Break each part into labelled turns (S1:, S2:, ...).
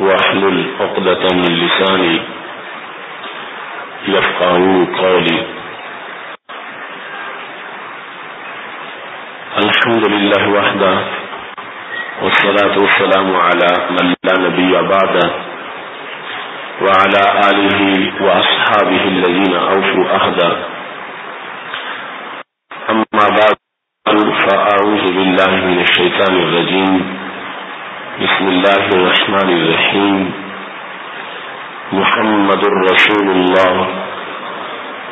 S1: واحلل عقدة من لساني يفقهوا قولي. الحمد لله وحده والصلاة والسلام على من لا نبي بعده وعلى آله وأصحابه الذين أوفوا أهدا أما بعد، فأعوذ بالله من الشيطان الرجيم. بسم الله الرحمن الرحيم. محمد رسول الله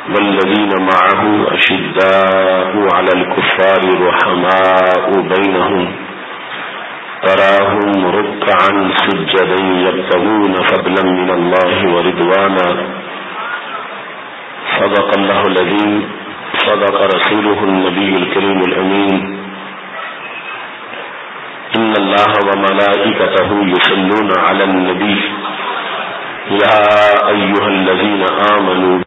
S1: والذين معه أشداء على الكفار رحماء بينهم. تراهم ركعا سجدا يبتغون فضلا من الله ورضوانا. صدق الله الذي صدق رسوله النبي الكريم الأمين. إن الله وملائكته يصلون على النبي يا أيها الذين آمنوا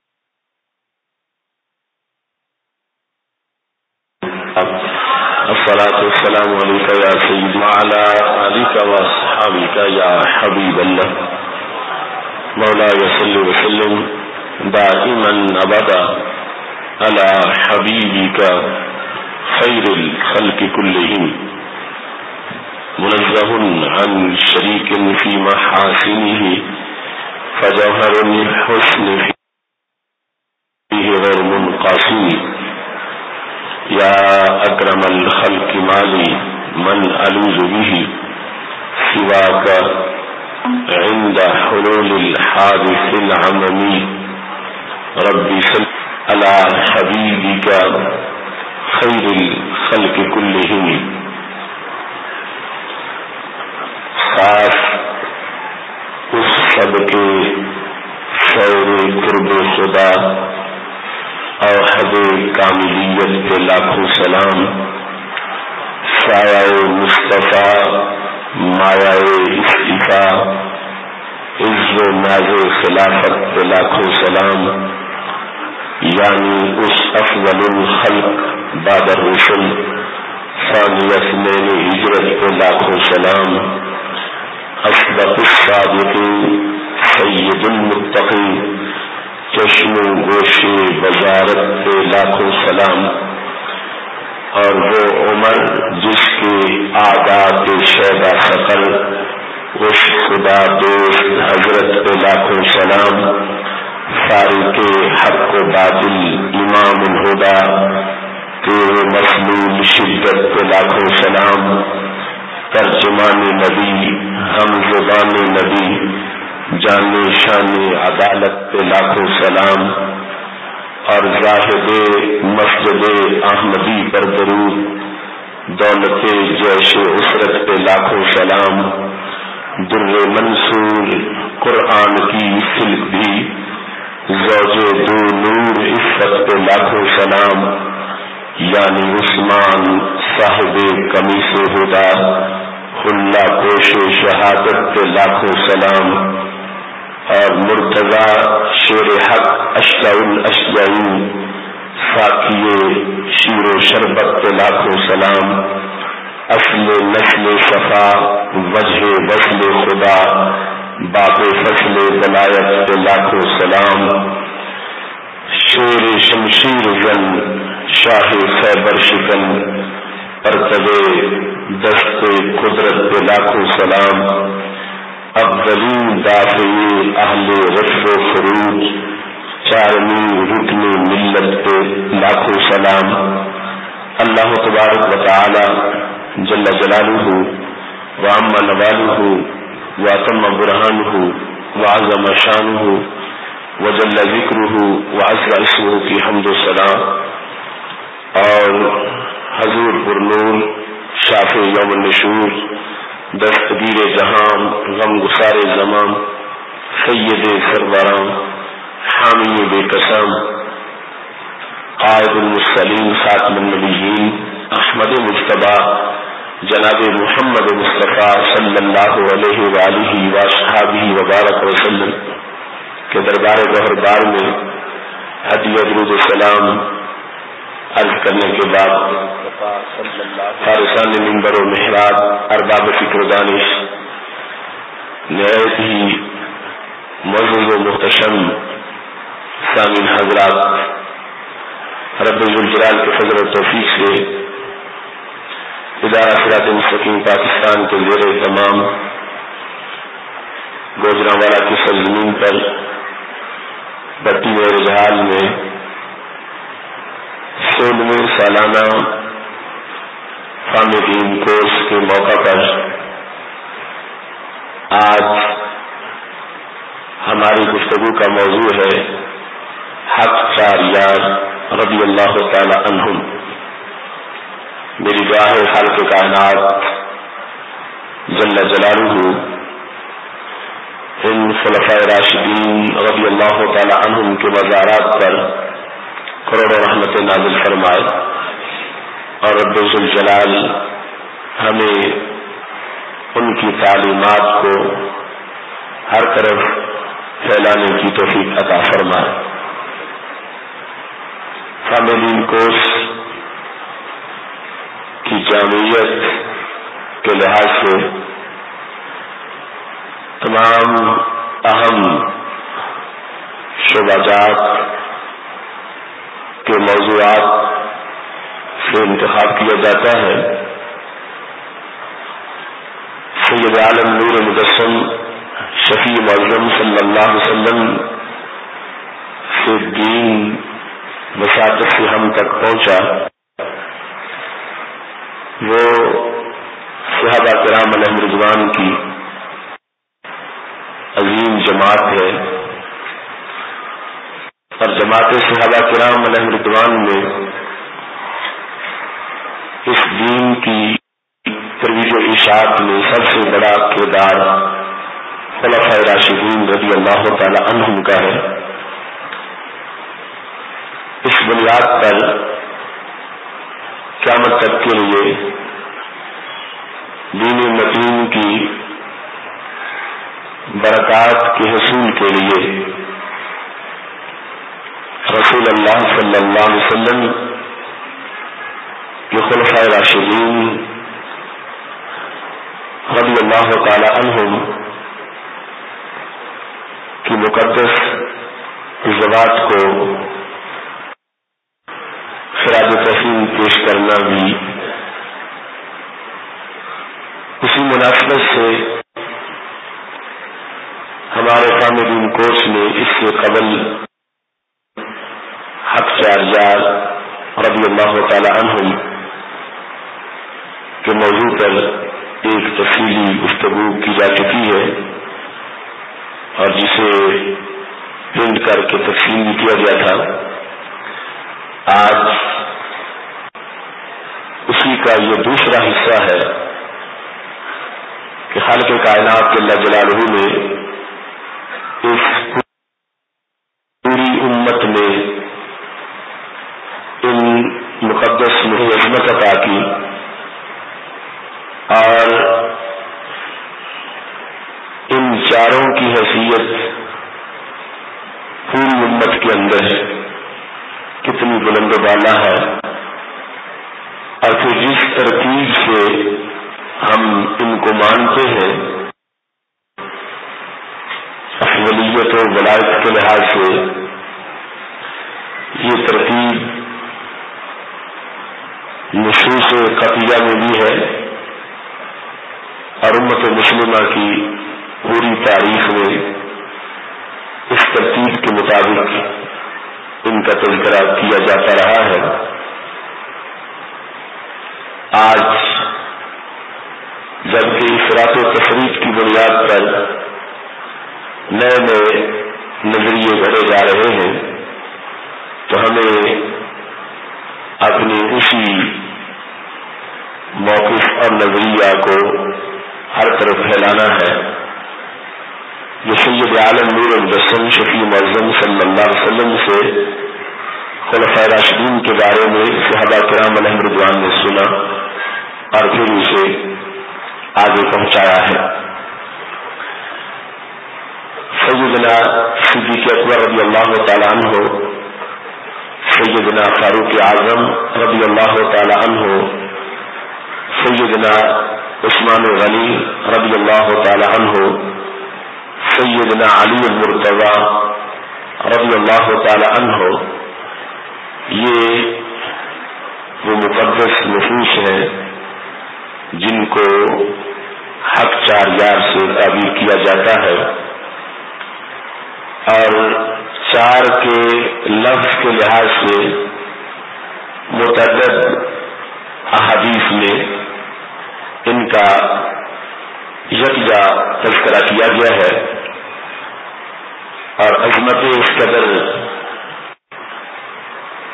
S1: الصلاة والسلام عليك يا سيد وعلى آلك وصحابك يا حبيب الله مولا يصل وسلم دائما أبدا على حبيبك خير الخلق كلهم منزه عن شريك في محاسنه فجوهر الحسن فيه غير منقاسم يا أكرم الخلق مالي من ألوز به سواك عند حلول الحادث العممي ربي سل على حبيبك خير الخلق كلهم خاص اس سب کے شور قرب خدا اور حد کاملیت کے لاکھوں سلام، سایہ مصطفیٰ مایا استفا عز و ناز خلافت کے لاکھوں سلام یعنی اس افضل الخلق بادر رسل ثانیت میں ہجرت کے لاکھوں سلام۔ اصدق الصادقین سید المتقین چشم و گوش وزارت کے لاکھوں سلام. اور وہ عمر جس کے آداد شیدا سفر، اس خدا دوست حضرت کے لاکھوں سلام. فاروق حق و باطل امام الہدا تیرے مسلول شدت کے لاکھوں سلام. ترجمان نبی ہم زبان نبی، جان شان عدالت پہ لاکھوں سلام، اور زاہد مسجد احمدی پر درود، دولت جیش عسرت پہ لاکھوں سلام، در منصور قرآن کی سلک بھی، زوج دو نور عفت پہ لاکھوں سلام یعنی عثمان صاحب کمی سے ہوتا خلا کوش شہادت کے لاکھوں سلام، اور مرتضا شیر حق اشتا الاشجعین ساکیے شیر و شربت کے لاکھوں سلام، اصل نسل صفا، وجہ وصل خدا، باپ فصل بلایت کے لاکھوں سلام۔ شیر شمشیر زن شاہ خیبر شکن پرتب دست قدرت کے لاکھوں سلام، افضلین دافعی اہل رشف و فروج چارمی رکن ملت پہ لاکھوں سلام۔ اللہ تبارک و تعالی جل جلالہ وام نوالہ واتم برہانہ وعظم شانہ وجل ذکرہ وعز اسمہ کی حمد و سلام۔ اور حضور پرنور شاف یوم نشور دستگیر جہاں غم گسار زمان، سید سرورام حامی بے قسم، قائد المسلیم خاتم النبیین، احمد مشتبہ جناب محمد مصطفیٰ صلی اللہ علیہ وآلہ وصحابہ وبارک وسلم، کے دربار گہر بار میں حدی السلام عرض کرنے کے بعد فارسان ممبر و محراب، ارباب فکر دانش نہایت ہی مزید و محتشم سامین حضرات، رب الجلال کے فضل و توفیق سے ادارہ سرات مستقیم پاکستان کے زیر تمام گوجرا والا کی سرزمین پر بٹی و رجحال میں سولہویں سالانہ فامدین کورس کے موقع پر آج ہماری گفتگو کا موضوع ہے حق چار یار رضی اللہ تعالی عنہم۔ میری ہے حال کے کائنات جل جلالہ ان خلفۂ راشدین رضی اللہ تعالی عنہم کے مزارات پر کروڑوں رحمت نازل فرمائے۔ اور رب الجلال ہمیں ان کی تعلیمات کو ہر طرف پھیلانے کی توفیق عطا فرمائے۔ فیملی کورس کی جامعیت کے لحاظ سے تمام اہم شعبہ جات کے موضوعات سے انتخاب کیا جاتا ہے۔ سید عالم نور مجسم شفیع معظم صلی اللہ علیہ وسلم سے دین مساطف سے ہم تک پہنچا۔ وہ صحابہ کرام علیہ رضوان کی عظیم جماعت ہے۔ اور جماعت صحابہ کرام علیہ رضوان میں اس دین کی ترویج و اشاعت میں سب سے بڑا کردار خلف راشدین رضی اللہ تعالی عنہم کا ہے۔ اس بنیاد پر قیامت تک کے لیے دین متین کی برکات کے حصول کے لیے رسول اللہ صلی اللہ علیہ وسلم کے خلفۂ راشدین رضی اللہ تعالی عنہم کی مقدس زبات کو خراج تحسین پیش کرنا بھی اسی مناسبت سے ہمارے فامدین کورس میں اس سے قبل حق چار یار رضی اللہ تعالی عنہم کے موضوع پر ایک تفصیلی گفتگو کی جا چکی ہے اور جسے پرنٹ کر کے تقسیم بھی کیا گیا تھا۔ آج اسی کا یہ دوسرا حصہ ہے کہ حل کے کائنات کے اللہ جلالہ نے اس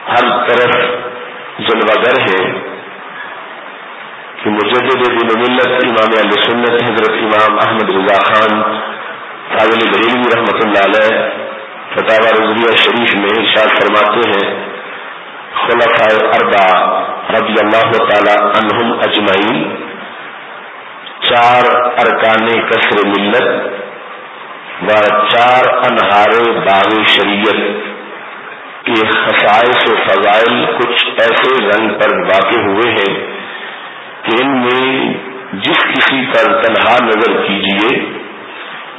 S1: ہر طرف جلوگر ہے کہ مجدد دن ملت امام علیہ سنت حضرت امام احمد رضا خان، فاضل بریلوی رحمۃ اللہ علیہ فتح رضویہ شریف میں ارشاد فرماتے ہیں، خلفاء اربا رضی اللہ تعالی عنہم اجمعین، چار ارکان کثر ملت و چار انہار باغ شریعت۔ کے خصائص و فضائل کچھ ایسے رنگ پر واقع ہوئے ہیں کہ ان میں جس کسی پر تنہا نظر کیجیے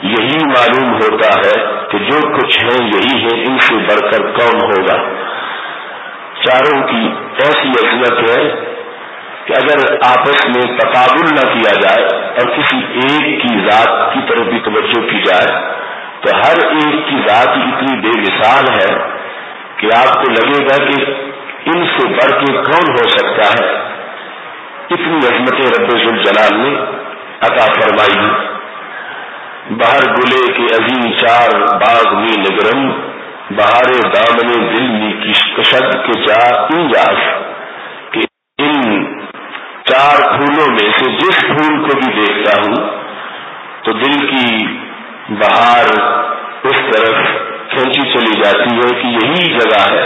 S1: یہی معلوم ہوتا ہے کہ جو کچھ ہے یہی ہے ان سے بڑھ کر کون ہوگا؟ چاروں کی ایسی عزمت ہے کہ اگر آپس میں تقابل نہ کیا جائے اور کسی ایک کی ذات کی طرف بھی توجہ کی جائے، تو ہر ایک کی ذات اتنی بے مثال ہے کہ آپ کو لگے گا کہ ان سے بڑھ کے کون ہو سکتا ہے؟ اتنی عظمت رب الجلال نے عطا فرمائی باہر گلے کے عظیم چار باغ میں نگرم، بہار دامن دل میں کشد کے جا انجاز کہ ان چار پھولوں میں سے جس پھول کو بھی دیکھتا ہوں، تو دل کی بہار اس طرف کھینچی چلی جاتی ہے کہ یہی جگہ ہے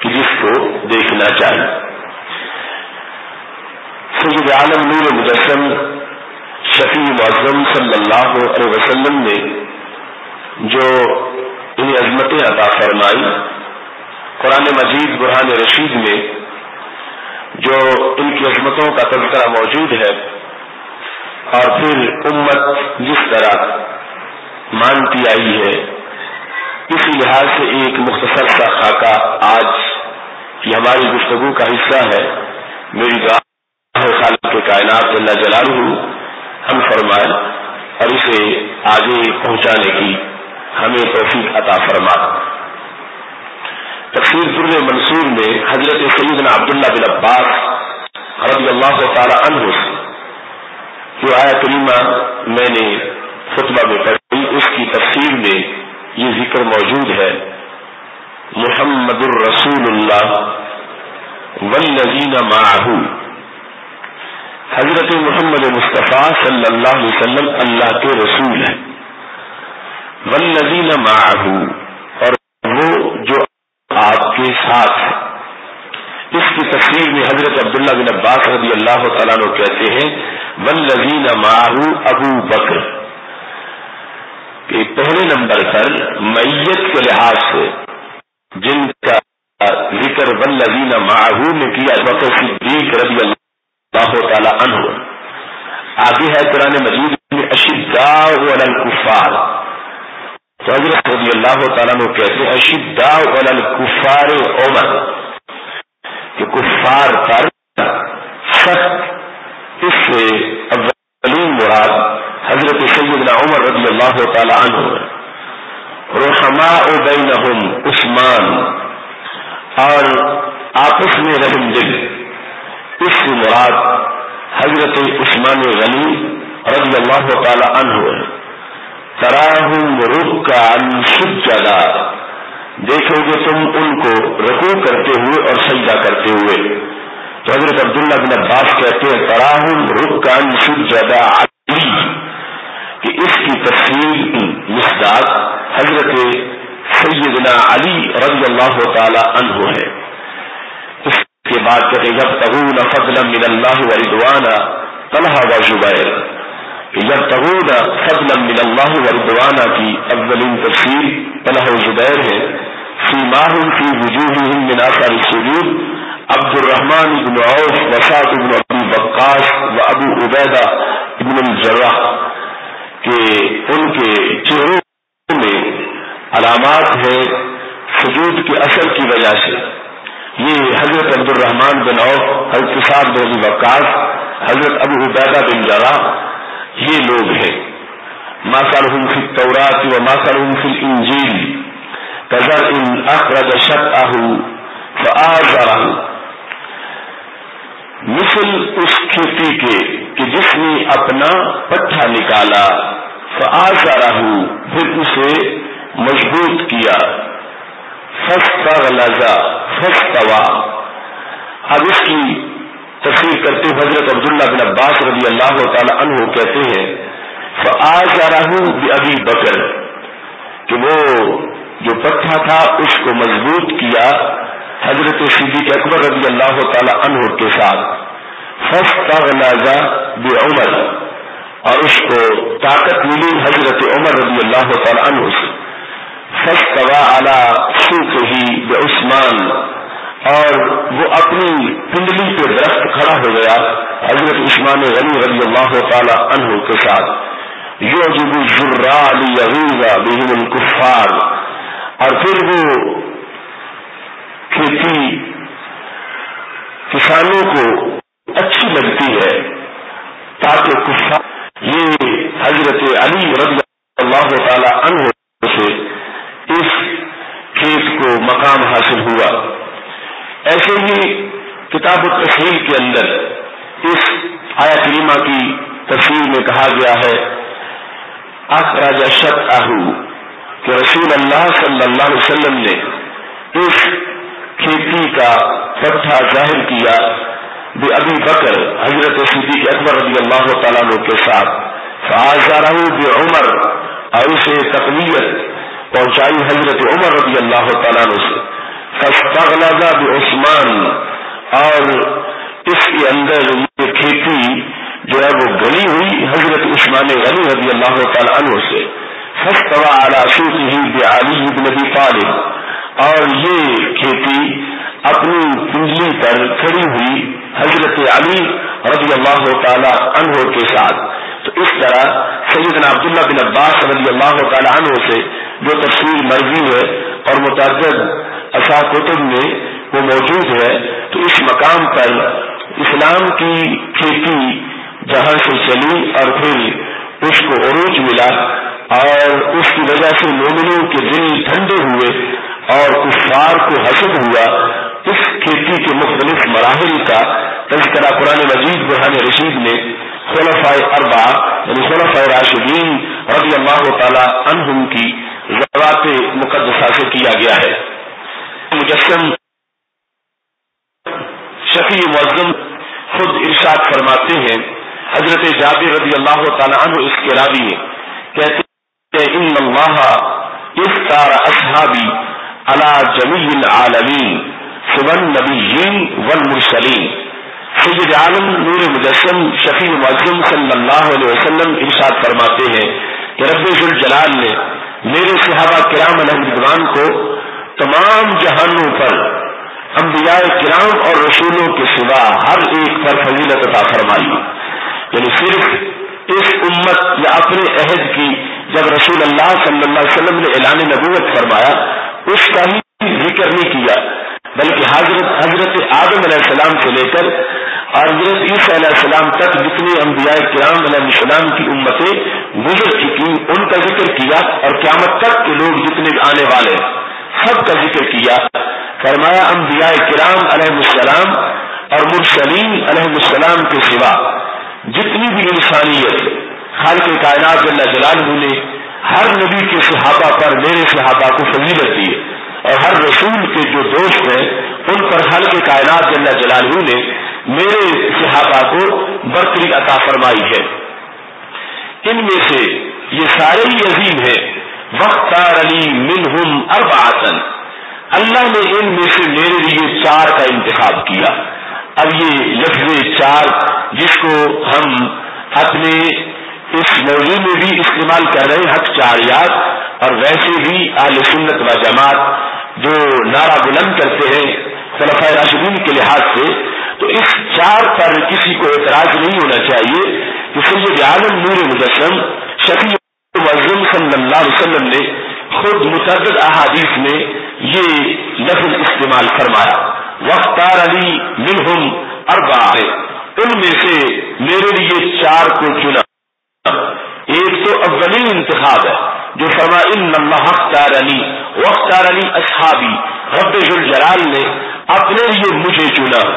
S1: کہ جس کو دیکھنا چاہیے۔ سید عالم نور مجسم شفیع معظم صلی اللہ علیہ وسلم نے جو انہیں عظمتیں عطا فرمائی، قرآن مجید برہان رشید میں جو ان کی عظمتوں کا تذکرہ موجود ہے، اور پھر امت جس طرح مانتی آئی ہے اسی لحاظ سے ایک مختصر سا خاکہ آج کی ہماری گفتگو کا حصہ ہے۔ میری گاہ خالق کے کائنات اللہ جلال ہوں ہم فرمائے اور اسے آگے پہنچانے کی ہمیں توفیق عطا فرما۔ تفسیر در منصور میں حضرت سیدنا عبداللہ بن عباس رضی اللہ تعالی عنہ جو آیا کریمہ میں نے خطبہ میں پڑھی، اس کی تفسیر میں یہ ذکر موجود ہے۔ محمد الرسول اللہ والذین معه حضرت محمد مصطفیٰ صلی اللہ علیہ وسلم اللہ کے رسول ہیں۔ والذین معه اور وہ جو آپ کے ساتھ اس کی تصویر میں حضرت عبداللہ بن عباس رضی اللہ تعالیٰ کہتے ہیں ولزین ماہو ابو بکر۔ کہ پہلے نمبر پر میت کے لحاظ سے جن کا ذکر ولزین ماہو میں کیا بکر صدیق رضی اللہ تعالیٰ عنہ۔ آگے ہے قرآن مجید میں اشدا الکفار۔ تو حضرت رضی اللہ تعالیٰ نے کہتے ہیں اشدا کفار عمر۔ کہ کفار پر سخت اس سے اولین مراد حضرت سیدنا عمر رضی اللہ تعالی عنہ رحما بینہم عثمان اور آپس میں رحم دل. اس سے مراد حضرت عثمان غنی رضی اللہ تعالی عنہ تراہم رخ کا سجدا دیکھو گے تم ان کو رکو کرتے ہوئے اور سجدہ کرتے ہوئے. تو حضرت عبداللہ بن عباس کہتے ہیں، تراہم رخ کا سجدا علی. کہ اس کی تفصیل مصداق حضرت سیدنا علی رضی اللہ تعالی عنہ ہے۔ اس کے بعد کہتے جب تغون فضلا من اللہ و رضوانا، طلحہ و زبیر۔ جب تغون فضلا من اللہ وردوانا کی اولین تفصیل طلح و زبیر ہے۔ فی ماہم فی وجوہہم من آثار السجود۔ عبد الرحمن بن عوف وسعد بن ابی بقاس و ابو عبیدہ ابن الجرح کہ ان کے چہروں میں علامات ہیں سجود کے اثر کی وجہ سے۔ یہ حضرت عبد الرحمان بن عوف، حضرت صاحب بن وقاص، حضرت ابو عبیدہ بن جرا یہ لوگ ہیں۔ ماسال فی تورات و ماسال فی انجیل کزر ان اخرج شک آہو فآزرہ مثل اس کھیتی کے کہ جس نے اپنا پٹھا نکالا فآزرہ پھر اسے مضبوط کیا۔ فستا فستوا اب اس کی تفریح کرتے حضرت عبداللہ بن عباس رضی اللہ تعالی عنہ کہتے ہیں فآج ابھی بکر، کہ وہ جو پٹھا تھا، اس کو مضبوط کیا۔ حضرت صدیق اکبر رضی اللہ تعالی عنہ کے ساتھ. فستا بے عمر اور اس کو طاقت ملی حضرت عمر رضی اللہ تعالی عنہ سے. ہی بے عثمان اور وہ اپنی پنڈلی پہ درخت کھڑا ہو گیا حضرت عثمان غنی رضی اللہ تعالی عنہ کے ساتھ. یو علی بہم الکفار. اور پھر وہ کھیتی کسانوں کو اچھی لگتی ہے، تاکہ کفار یہ حضرت علی رضی اللہ تعالی عنہ سے اس کھیت کو مقام حاصل ہوا۔ ایسے ہی کتاب التفصیل کے اندر اس آیا کریمہ کی تفصیل میں کہا گیا ہے شک آہو کہ رسول اللہ صلی اللہ علیہ وسلم نے اس کھیتی کا پٹھا ظاہر کیا بے ابھی بکر، حضرت صدیق اکبر رضی اللہ تعالیٰ کے ساتھ۔ فاضا بے عمر، اور اسے تقویت پہنچائی حضرت عمر رضی اللہ تعالیٰ سے۔ عثمان اور اس کے اندر یہ کھیتی جو ہے وہ گلی ہوئی حضرت عثمان غنی رضی اللہ تعالیٰ عنہ سے۔ ہی علی نبی طالب۔ اور یہ کھیتی اپنی پنجلی پر کھڑی ہوئی حضرت علی رضی اللہ تعالی عنہ کے ساتھ۔ تو اس طرح سیدنا عبداللہ بن عباس رضی اللہ تعالی عنہ سے جو تفصیل مرضی ہے اور متعدد اصا کتب میں وہ موجود ہے، تو اس مقام پر اسلام کی کھیتی جہاں سے چلی اور پھر اس کو عروج ملا اور اس کی وجہ سے مومنوں کے دل ٹھنڈے ہوئے۔ اور کفار کو حسد ہوا اس کھیتی کے مختلف مراحل کا تذکرہ قرآن مجید برہان رشید نے خلفۂ اربا یعنی خلفۂ راشدین رضی اللہ تعالی عنہم کی زبات مقدسہ سے کیا گیا ہے۔ مجسم شفیع معظم خود ارشاد فرماتے ہیں۔ حضرت جابر رضی اللہ تعالیٰ عنہ اس کے راوی ہیں۔ کہتے ہیں ان اللہ اس افطار اصحابی علی جمیع العالمین سبن نبیین والمرسلین سید عالم نور مجسم شفیع معظم صلی اللہ علیہ وسلم ارشاد فرماتے ہیں کہ رب الجلال نے میرے صحابہ کرام علیہ کو تمام جہانوں پر انبیاء کرام اور رسولوں کے سوا ہر ایک پر فضیلت عطا فرمائی۔ یعنی صرف اس امت یا اپنے عہد کی جب رسول اللہ صلی اللہ علیہ وسلم نے اعلان نبوت فرمایا اس کا ہی ذکر نہیں کیا، بلکہ حضرت حضرت آدم علیہ السلام سے لے کر حضرت عیسیٰ علیہ السلام تک جتنی انبیاء کرام علیہ السلام کی امتیں گزر چکی، ان کا ذکر کیا اور قیامت تک کے لوگ جتنے آنے والے سب کا ذکر کیا۔ فرمایا، انبیاء کرام علیہ السلام اور مرسلیم علیہ السلام کے سوا جتنی بھی انسانیت خالق کائنات اللہ جلال نے ہر نبی کے صحابہ پر، میرے صحابہ کو فضیلت دی اور ہر رسول کے جو دوست ہیں، ان پر خالق کائنات اللہ جلال نے میرے صحابہ کو برتری عطا فرمائی ہے۔ ان میں سے یہ سارے ہی عظیم ہیں۔ وقت علی منہم اربعتن اللہ نے ان میں سے میرے لیے چار کا انتخاب کیا۔ اب یہ لفظ چار، جس کو ہم اپنے اس موضوع میں بھی استعمال کر رہے حق چار یاد اور ویسے بھی اہل سنت و جماعت جو نعرہ بلند کرتے ہیں خلفۂ راشدین کے لحاظ سے، تو اس چار پر کسی کو اعتراض نہیں ہونا چاہیے کہ سید عالم نور مجسم شفیع معظم صلی اللہ علیہ وسلم نے خود متعدد احادیث میں یہ لفظ استعمال فرمایا۔ وقتار علی منہم اربا ان میں سے میرے لیے چار کو چنا۔ ایک تو اولین انتخاب ہے جو فرما ان اختار علی وختار علی اصحابی رب الجلال نے اپنے لیے مجھے چنا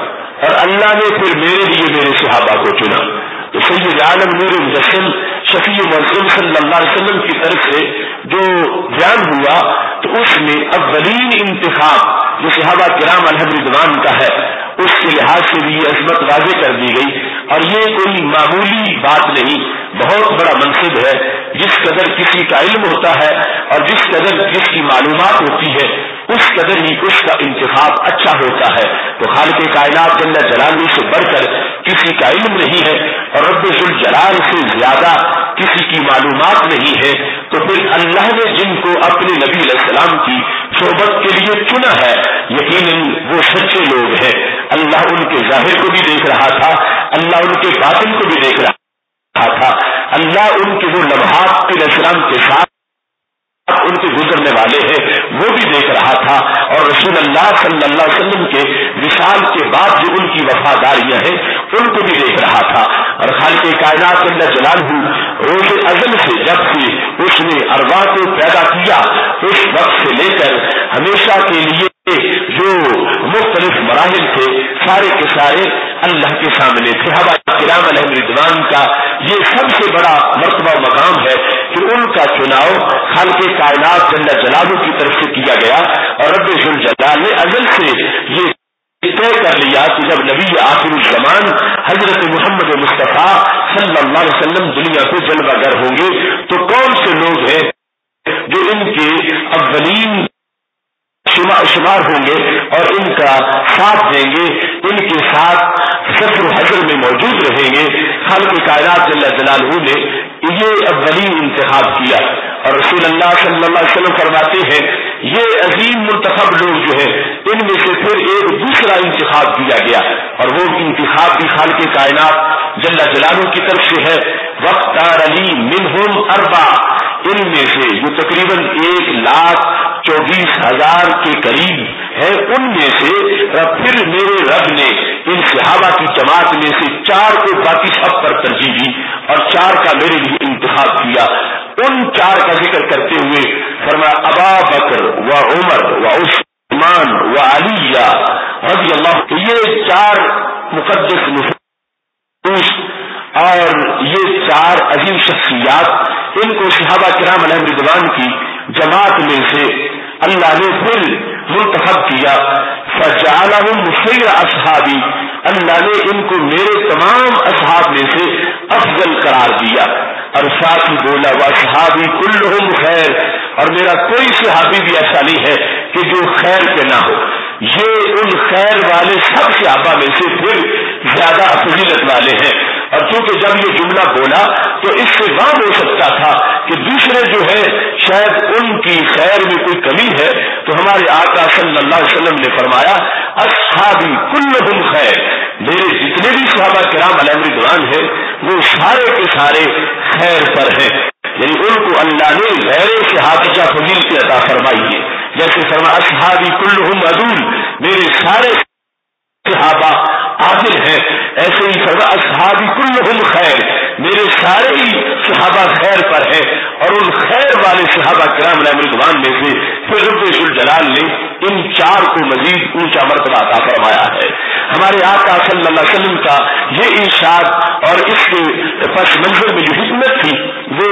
S1: اور اللہ نے پھر میرے لیے میرے صحابہ کو چنا۔ تو سید عالم نور الجسم شفیع مسلم صلی اللہ علیہ وسلم کی طرف سے جو بیان ہوا، تو اس میں اولین انتخاب جو صحابہ کرام الحمد کا ہے اس کے لحاظ سے بھی یہ عظمت واضح کر دی گئی۔ اور یہ کوئی معمولی بات نہیں، بہت بڑا منصب ہے، جس قدر کسی کا علم ہوتا ہے اور جس قدر جس کی معلومات ہوتی ہے، اس قدر ہی اس کا انتخاب اچھا ہوتا ہے۔ تو خالق کائنات جل جلال سے بڑھ کر کسی کا علم نہیں ہے اور رب الجلال سے زیادہ کسی کی معلومات نہیں ہے، تو پھر اللہ نے جن کو اپنے نبی علیہ السلام کی صحبت کے لیے چنا ہے، یقیناً وہ سچے لوگ ہیں۔ اللہ ان کے ظاہر کو بھی دیکھ رہا تھا، اللہ ان کے باطن کو بھی دیکھ رہا تھا۔ اللہ ان کے وہ لمحات کے السلام کے ساتھ ان کے گزرنے والے ہیں، وہ بھی دیکھ رہا تھا۔ اور رسول اللہ صلی اللہ علیہ وسلم کے وشال کے بعد جو ان کی وفاداریاں ہیں، ان کو بھی دیکھ رہا تھا۔ اور خالق کائنات اللہ جلال ہوں روز ازل سے جب سے اس نے اروا کو پیدا کیا، اس وقت سے لے کر ہمیشہ کے لیے جو مختلف مراحل تھے، سارے کے سارے اللہ کے سامنے تھے۔ ہوا کرام علیہ رضوان کا یہ سب سے بڑا مرتبہ مقام ہے کہ ان کا چناؤ خالق کائنات جل جلالوں کی طرف سے کیا گیا اور رب الجلال نے ازل سے یہ طے کر لیا کہ جب نبی آخر الزمان حضرت محمد مصطفیٰ صلی اللہ علیہ وسلم دنیا کو جلوہ گر ہوں گے، تو کون سے لوگ ہیں جو ان کے اولین شمار ہوں گے اور ان کا ساتھ دیں گے، ان کے ساتھ سفر حضر میں موجود رہیں گے۔ خالق کائنات جل جلالہ نے یہ اولین انتخاب کیا۔ اور رسول اللہ صلی اللہ علیہ وسلم فرماتے ہیں، یہ عظیم منتخب لوگ جو ہے ان میں سے پھر ایک دوسرا انتخاب کیا گیا۔ اور وہ انتخاب بھی خالق کائنات جل جلالوں کی طرف سے ہے۔ وقت علی منہم اربا ان میں سے جو تقریباً ایک لاکھ چوبیس ہزار کے قریب ہے ان میں سے پھر میرے رب نے ان صحابہ کی جماعت میں سے چار کو باقی سب پر ترجیح دی اور چار کا میرے لیے انتخاب کیا۔ ان چار کا ذکر کرتے ہوئے فرما ابا بکر و عمر و عثمان و علی رضی اللہ یہ چار مقدس نفوس اور یہ چار عظیم شخصیات ان کو صحابہ کرام علیہ رضوان کی جماعت میں سے اللہ نے پھر منتخب کیا۔ فجعلہم اصحابی، اللہ نے ان کو میرے تمام اصحاب میں سے افضل قرار دیا۔ اور ساتھ ہی بولا وہ صحابی کل خیر۔ اور میرا کوئی صحابی بھی ایسا نہیں ہے کہ جو خیر پہ نہ ہو۔ یہ ان خیر والے سب صحابہ میں سے پھر زیادہ فضیلت والے ہیں۔ اور چونکہ جب یہ جملہ بولا تو اس سے وہاں ہو سکتا تھا کہ دوسرے جو ہے شاید ان کی خیر میں کوئی کمی ہے، تو ہمارے آقا صلی اللہ علیہ وسلم نے فرمایا، اصحابی کل خیر۔ میرے جتنے بھی صحابہ کرام علیہ رضوان ہیں، وہ سارے کے سارے خیر پر ہیں۔ یعنی ان کو اللہ نے غیر صحابہ فضیل کی عطا فرمائی ہے۔ جیسے فرما اصحابی کل عدول۔ میرے سارے صحابہ عادل ہے ایسے ہی سزا اصحابی کل خیر۔ میرے سارے ہی صحابہ خیر پر ہیں۔ اور ان خیر والے صحابہ کرام رضوان میں سے پھر رب الجلال نے ان چار کو مزید اونچا مرتبہ عطا فرمایا ہے۔ ہمارے آقا صلی اللہ علیہ وسلم کا یہ ارشاد اور اس کے پس منظر میں جو حکمت تھی، وہ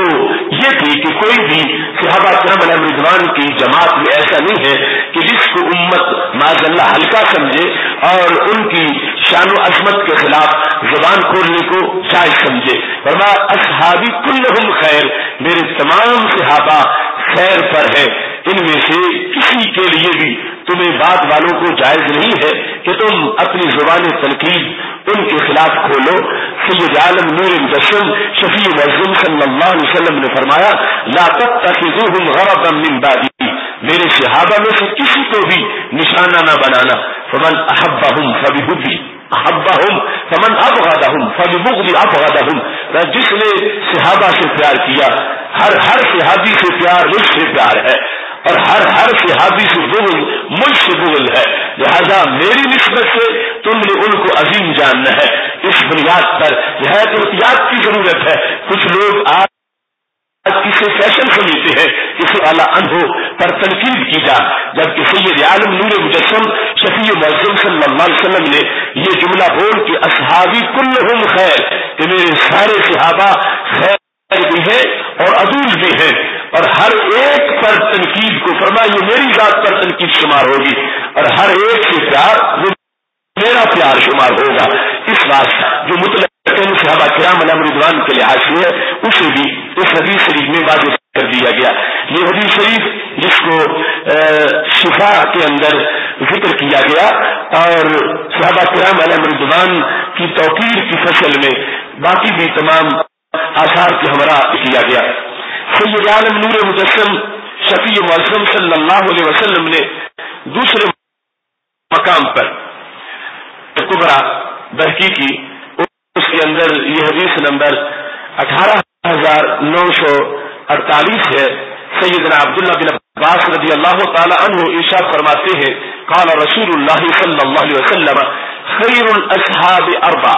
S1: یہ تھی کہ کوئی بھی صحابہ کرم علیہ رضوان کی جماعت میں ایسا نہیں ہے کہ جس کو امت معذ اللہ ہلکا سمجھے اور ان کی شان و عظمت کے خلاف زبان کھولنے کو جائز سمجھے۔ فرما، اصحابی کل خیر، میرے تمام صحابہ خیر پر ہے ان میں سے کسی کے لیے بھی تمہیں بات والوں کو جائز نہیں ہے کہ تم اپنی زبان تنقید ان کے خلاف کھولو۔ سید عالم نور جسم شفیع وزم صلی اللہ علیہ وسلم نے فرمایا، لا غرضا من بعدی۔ میرے صحابہ میں سے کسی کو بھی نشانہ نہ بنانا۔ فمن احبہم فبحبی حبا ہوں فمن اب ہوں فلبغ جس نے صحابہ سے پیار کیا، ہر ہر صحابی سے پیار مجھ سے پیار ہے۔ اور ہر ہر صحابی سے بغل مجھ سے بغل ہے۔ لہذا میری نسبت سے تم نے ان کو عظیم جاننا ہے۔ اس بنیاد پر یہ احتیاط کی ضرورت ہے۔ کچھ لوگ آج کسی فیشن سمجھتے ہیں کسی اعلیٰ انہو پر تنقید کی جا۔ جبکہ سید عالم نور مجسم شفیع معظم صلی اللہ علیہ وسلم نے یہ جملہ بول کہ اصحابی کل خیر، کہ میرے سارے صحابہ خیر بھی ہیں اور عدول بھی ہیں اور ہر ایک پر تنقید کو فرما یہ میری ذات پر تنقید شمار ہوگی۔ اور ہر ایک سے پیار، وہ میرا پیار شمار ہوگا۔ اس بات جو مطلب صحابہ کرام علام ردوان کے لحاظ سے ہے، اسے بھی اس حدیث شریف میں واضح کر دیا گیا۔ یہ حدیث شریف جس کو شفا کے اندر ذکر کیا گیا۔ اور صحابہ کرام علام ردوان کی توقیر کی فصل میں باقی بھی تمام آثار کے ہمراہ کیا گیا۔ سید عالم نور مجسم شفیع معظم صلی اللہ علیہ وسلم نے دوسرے مقام پر کبرا برقی کی۔ اس کے اندر یہ حدیث نمبر اٹھارہ ہزار نو سو اڑتالیس ہے۔ سیدنا عبداللہ بن عباس رضی اللہ تعالی عنہ عشا فرماتے ہیں، قال رسول اللہ صلی اللہ علیہ وسلم، خیر الاصحاب اربع۔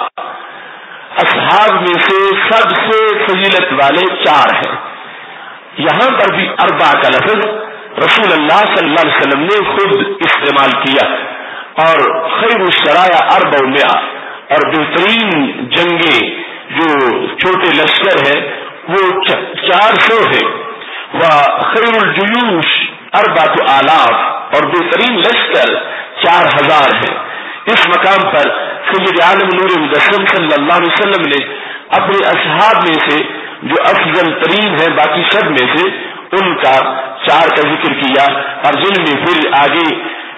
S1: اصحاب میں سے سب سے فضیلت والے چار ہیں۔ یہاں پر بھی اربع کا لفظ رسول اللہ صلی اللہ علیہ وسلم نے خود استعمال کیا اور خیر الشرایا اربع میں اور بہترین جنگیں جو چھوٹے لشکر ہے وہ چار سو ہے وہ خیر الجلوش اربات آلاف اور بہترین لشکر چار ہزار ہے اس مقام پر سید عالم نور مجسم صلی اللہ علیہ وسلم نے اپنے اصحاب میں سے جو افضل ترین ہے باقی سب میں سے ان کا چار کا ذکر کیا اور جن میں پھر آگے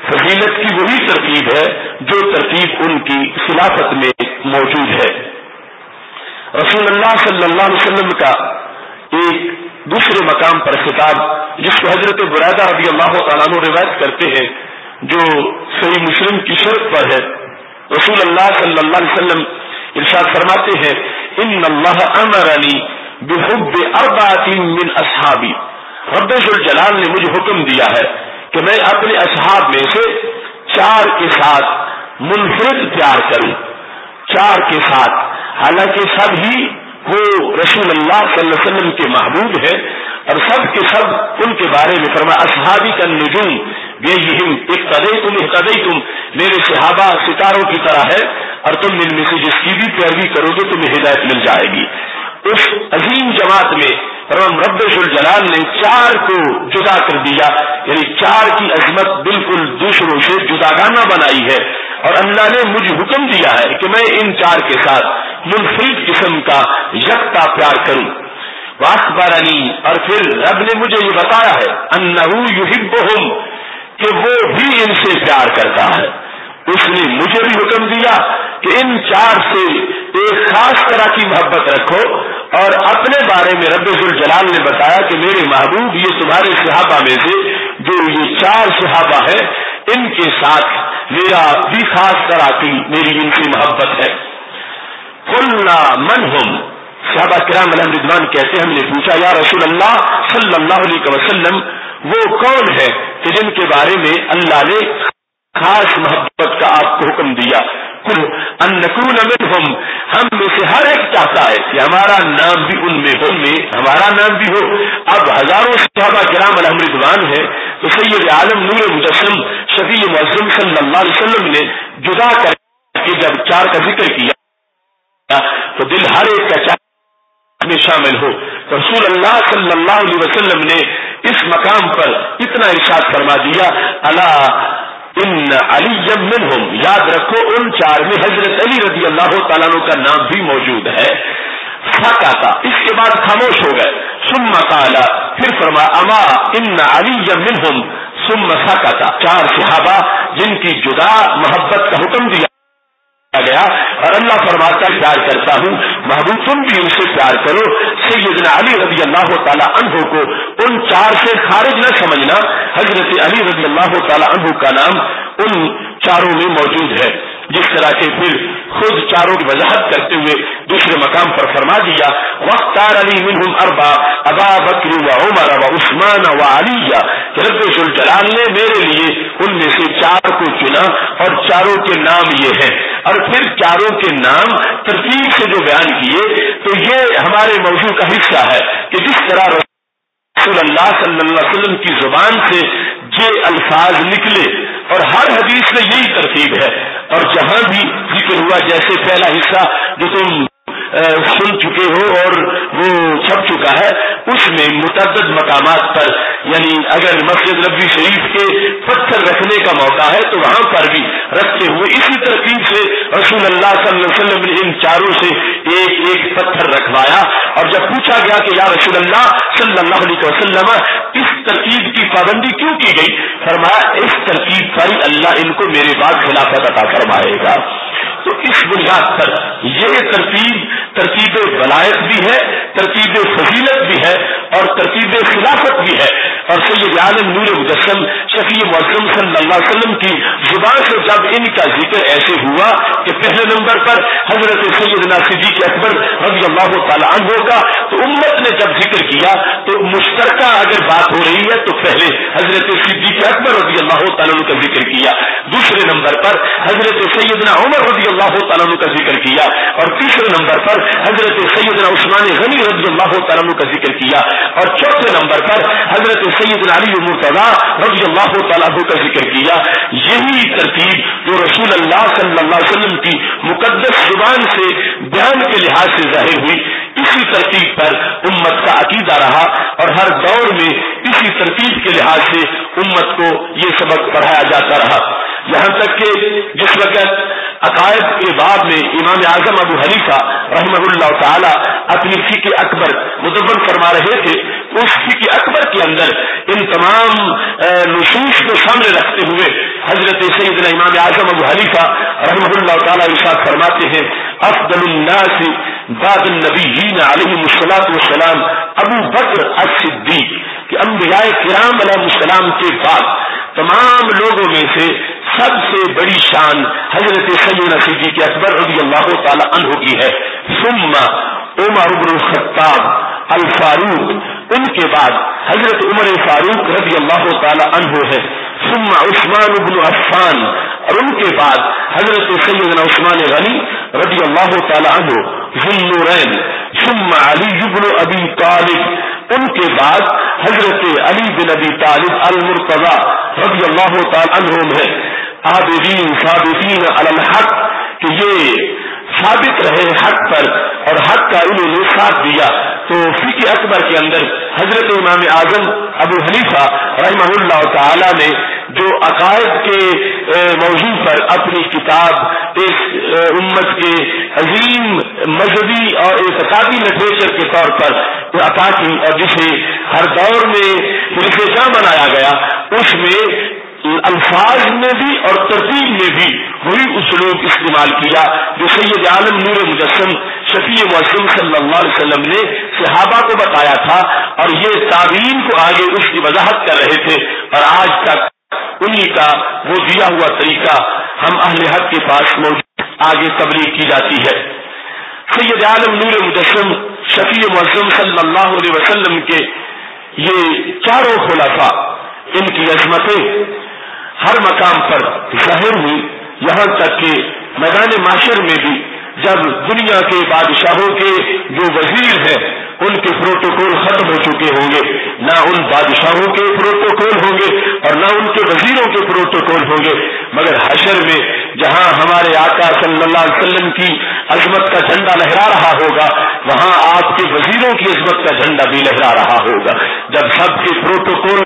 S1: فضیلت کی وہی ترتیب ہے جو ترتیب ان کی خلافت میں موجود ہے۔ رسول اللہ صلی اللہ علیہ وسلم کا ایک دوسرے مقام پر خطاب، جس کو حضرت برادہ رضی اللہ تعالیٰ روایت کرتے ہیں جو صحیح مسلم کی شرط پر ہے۔ رسول اللہ صلی اللہ علیہ وسلم ارشاد فرماتے ہیں، ان اللہ امرانی بحب اربعات من اصحابی۔ رب الجلال نے مجھے حکم دیا ہے کہ میں اپنے اصحاب میں سے چار کے ساتھ منفرد پیار کروں۔ چار کے ساتھ، حالانکہ سب ہی وہ رسول اللہ صلی اللہ علیہ وسلم کے محبوب ہے اور سب کے سب ان کے بارے میں فرما اصحابی کا نجوم تم ایک قدئی تم میرے صحابہ ستاروں کی طرح ہے، اور تم ان میں سے جس کی بھی پیروی کرو گے، تمہیں ہدایت مل جائے گی۔ اس عظیم جماعت میں رب الجلال نے چار کو جدا کر دیا یعنی چار کی عظمت بالکل دوسروں سے جدا گانا بنائی ہے۔ اور اللہ نے مجھے حکم دیا ہے کہ میں ان چار کے ساتھ منفرد قسم کا یکتا پیار کروں۔ واقبار اور پھر رب نے مجھے یہ بتایا ہے انہوں کہ وہ بھی ان سے پیار کرتا ہے۔ اس نے مجھے بھی حکم دیا کہ ان چار سے ایک خاص طرح کی محبت رکھو اور اپنے بارے میں رب الجلال نے بتایا کہ میرے محبوب، یہ تمہارے صحابہ میں سے جو یہ چار صحابہ ہیں، ان کے ساتھ میرا بھی خاص طرح کی میری ان کی محبت ہے۔ کلنا من ہم صحابہ کرام علیہ رضوان کہتے ہم نے پوچھا، یا رسول اللہ صلی اللہ علیہ وسلم وہ کون ہے کہ جن کے بارے میں اللہ نے خاص محبت کا آپ کو حکم دیا؟ انکون ہم ہم میں سے ہر ایک چاہتا ہے کہ ہمارا نام بھی ان میں ہو، میں، ہمارا نام بھی ہو۔ اب ہزاروں صحابہ کرام الحمد رضوان ہے تو سید عالم نور مجسم شفیع معظم صلی اللہ علیہ وسلم نے جدا کر کے جب چار کا ذکر کیا، تو دل ہر ایک کا چار میں شامل ہو۔ رسول اللہ صلی اللہ علیہ وسلم نے اس مقام پر اتنا ارشاد فرما دیا اللہ ان علی منہم یاد رکھو، ان چار میں حضرت علی رضی اللہ تعالیٰ کا نام بھی موجود ہے۔ تھا اس کے بعد خاموش ہو گئے۔ سم کالا پھر فرما، اما ان علی منہم سم تھا چار صحابہ جن کی جدا محبت کا حکم دیا۔ گیا اور اللہ فرماتا پیار کرتا ہوں۔ محبوب، تم بھی ان سے پیار کرو۔ سیدنا علی رضی اللہ تعالیٰ عنہ کو ان چار سے خارج نہ سمجھنا۔ حضرت علی رضی اللہ تعالیٰ عنہ کا نام ان چاروں میں موجود ہے۔ جس طرح کے پھر خود چاروں کی وضاحت کرتے ہوئے دوسرے مقام پر فرما دیا وقت علی منہم اربا ابا بکری و عمر و عثمان و علی رب الجلال نے میرے لیے ان میں سے چار کو چنا اور چاروں کے نام یہ ہیں۔ اور پھر چاروں کے نام ترتیب سے جو بیان کیے، تو یہ ہمارے موضوع کا حصہ ہے کہ جس طرح رسول اللہ صلی اللہ علیہ وسلم کی زبان سے یہ الفاظ نکلے۔ اور ہر حدیث میں یہی ترتیب ہے اور جہاں بھی ذکر ہوا جیسے پہلا حصہ جو تم سن چکے ہو اور وہ چھپ چکا ہے، اس میں متعدد مقامات پر یعنی اگر مسجد ربی شریف کے پتھر رکھنے کا موقع ہے تو وہاں پر بھی رکھتے ہوئے اسی ترتیب سے رسول اللہ صلی اللہ علیہ وسلم نے ان چاروں سے ایک ایک پتھر رکھوایا۔ اور جب پوچھا گیا کہ یا رسول اللہ صلی اللہ علیہ وسلم، اس ترکیب کی پابندی کیوں کی گئی؟ فرمایا، اس ترکیب پر اللہ ان کو میرے بعد خلافت عطا فرمائے گا۔ تو اس بنیاد پر یہ ترتیب ترتیب ولایت بھی ہے، ترتیب فضیلت بھی ہے اور ترتیب خلافت بھی ہے۔ اور سید عالم نور مجسم، شفیع معظم صلی اللہ علیہ وسلم کی زبان سے جب ان کا ذکر ایسے ہوا کہ پہلے نمبر پر حضرت سید صدیق اکبر رضی اللہ تعالیٰ عنہ کا تو امت نے جب ذکر کیا تو مشترکہ اگر بات ہو رہی ہے تو پہلے حضرت صدیق اکبر رضی اللہ تعالیٰ کا ذکر کیا۔ دوسرے نمبر پر حضرت سیدنا عمر رضی اللہ اللہ تعالیٰ کا ذکر کیا اور تیسرے نمبر پر حضرت سیدنا عثمان غنی رضی اللہ تعالیٰ کا ذکر کیا اور چوتھے نمبر پر حضرت سید علی مرتضی رضی اللہ تعالیٰ کا ذکر کیا۔ یہی ترتیب جو رسول اللہ صلی اللہ علیہ وسلم کی مقدس زبان سے بیان کے لحاظ سے ظاہر ہوئی، اسی ترتیب پر امت کا عقیدہ رہا اور ہر دور میں اسی ترتیب کے لحاظ سے امت کو یہ سبق پڑھایا جاتا رہا۔ یہاں تک کہ جس وقت عقائد کے باب میں امام اعظم ابو حلیفہ رحمہ اللہ تعالی اپنی فکر اکبر مدبر فرما رہے تھے، اس فکر اکبر کے اندر ان تمام نصوص کو سامنے رکھتے ہوئے حضرت سیدنا امام اعظم ابو حلیفہ رحمہ اللہ تعالی ارشاد فرماتے ہیں، افضل الناس بعد النبیین علیہ السلاط والسلام، ابو بکر الصدیق، کہ انبیاء کرام علیہ السلام کے بعد تمام لوگوں میں سے سب سے بڑی شان حضرت سید صدیق اکبر رضی اللہ تعالی عنہ کی ہے۔ ثم عمر بن الخطاب الفاروق ان کے بعد حضرت عمر فاروق رضی اللہ تعالی عنہ ہے۔ ثم عثمان بن عفان۔ اور ان کے بعد حضرت سیدنا عثمان غنی رضی اللہ تعالی عنہ۔ ذنورین ثم علی بن ابی طالب۔ ان کے بعد حضرت علی بن ابی طالب المرتضی رضی اللہ تعالی عنہ ہے۔ عابدین ثابتین علی الحق کہ یہ ثابت رہے حق پر اور حق کا انہوں نے ساتھ دیا تو فکی اکبر کے اندر حضرت امام اعظم ابو حنیفہ رحمہ اللہ تعالی نے جو عقائد کے موضوع پر اپنی کتاب اس امت کے عظیم مذہبی اور اعتقادی لٹریچر کے طور پر عطا کی اور جسے ہر دور میں جہاں بنایا گیا، اس میں الفاظ میں بھی اور ترتیب میں بھی وہی اسلوب استعمال کیا جو سید عالم نور مجسم شفیع مسلم صلی اللہ علیہ وسلم نے صحابہ کو بتایا تھا اور یہ تعبین کو آگے اس کی وضاحت کر رہے تھے اور آج تک انہی کا وہ دیا ہوا طریقہ ہم اہل حق کے پاس موجود آگے تبلیغ کی جاتی ہے۔ سید عالم نور مجسم شفیع مسلم صلی اللہ علیہ وسلم کے یہ چاروں خلافہ ان کی عظمتیں ہر مقام پر ظاہر ہوئی۔ یہاں تک کہ میدان معاشر میں بھی جب دنیا کے بادشاہوں کے جو وزیر ہیں، ان کے پروٹوکول ختم ہو چکے ہوں گے۔ نہ ان بادشاہوں کے پروٹوکول ہوں گے اور نہ ان کے وزیروں کے پروٹوکول ہوں گے۔ مگر حشر میں جہاں ہمارے آقا صلی اللہ علیہ وسلم کی عظمت کا جھنڈا لہرا رہا ہوگا، وہاں آپ کے وزیروں کی عظمت کا جھنڈا بھی لہرا رہا ہوگا۔ جب سب کے پروٹوکول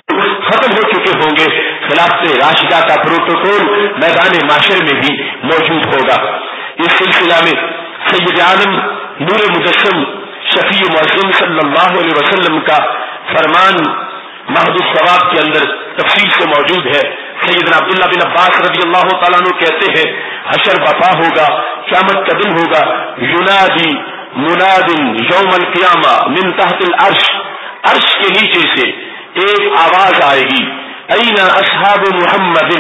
S1: ختم ہو چکے ہوں گے۔ خلاف راشدہ کا پروٹوکول میدان معاشر میں بھی موجود ہوگا۔ اس سلسلہ میں سید عالم نور مجسم شفیع معظم صلی اللہ علیہ وسلم کا فرمان محدود ثواب کے اندر تفصیل سے موجود ہے۔ سیدنا عبداللہ بن عباس رضی اللہ تعالیٰ عنہ کہتے ہیں، حشر بپا ہوگا، قیامت کا دن ہوگا۔ یونادی منادن یوم القیامہ من تحت العرش۔ عرش کے نیچے سے ایک آواز آئے گی. اینا اصحاب محمد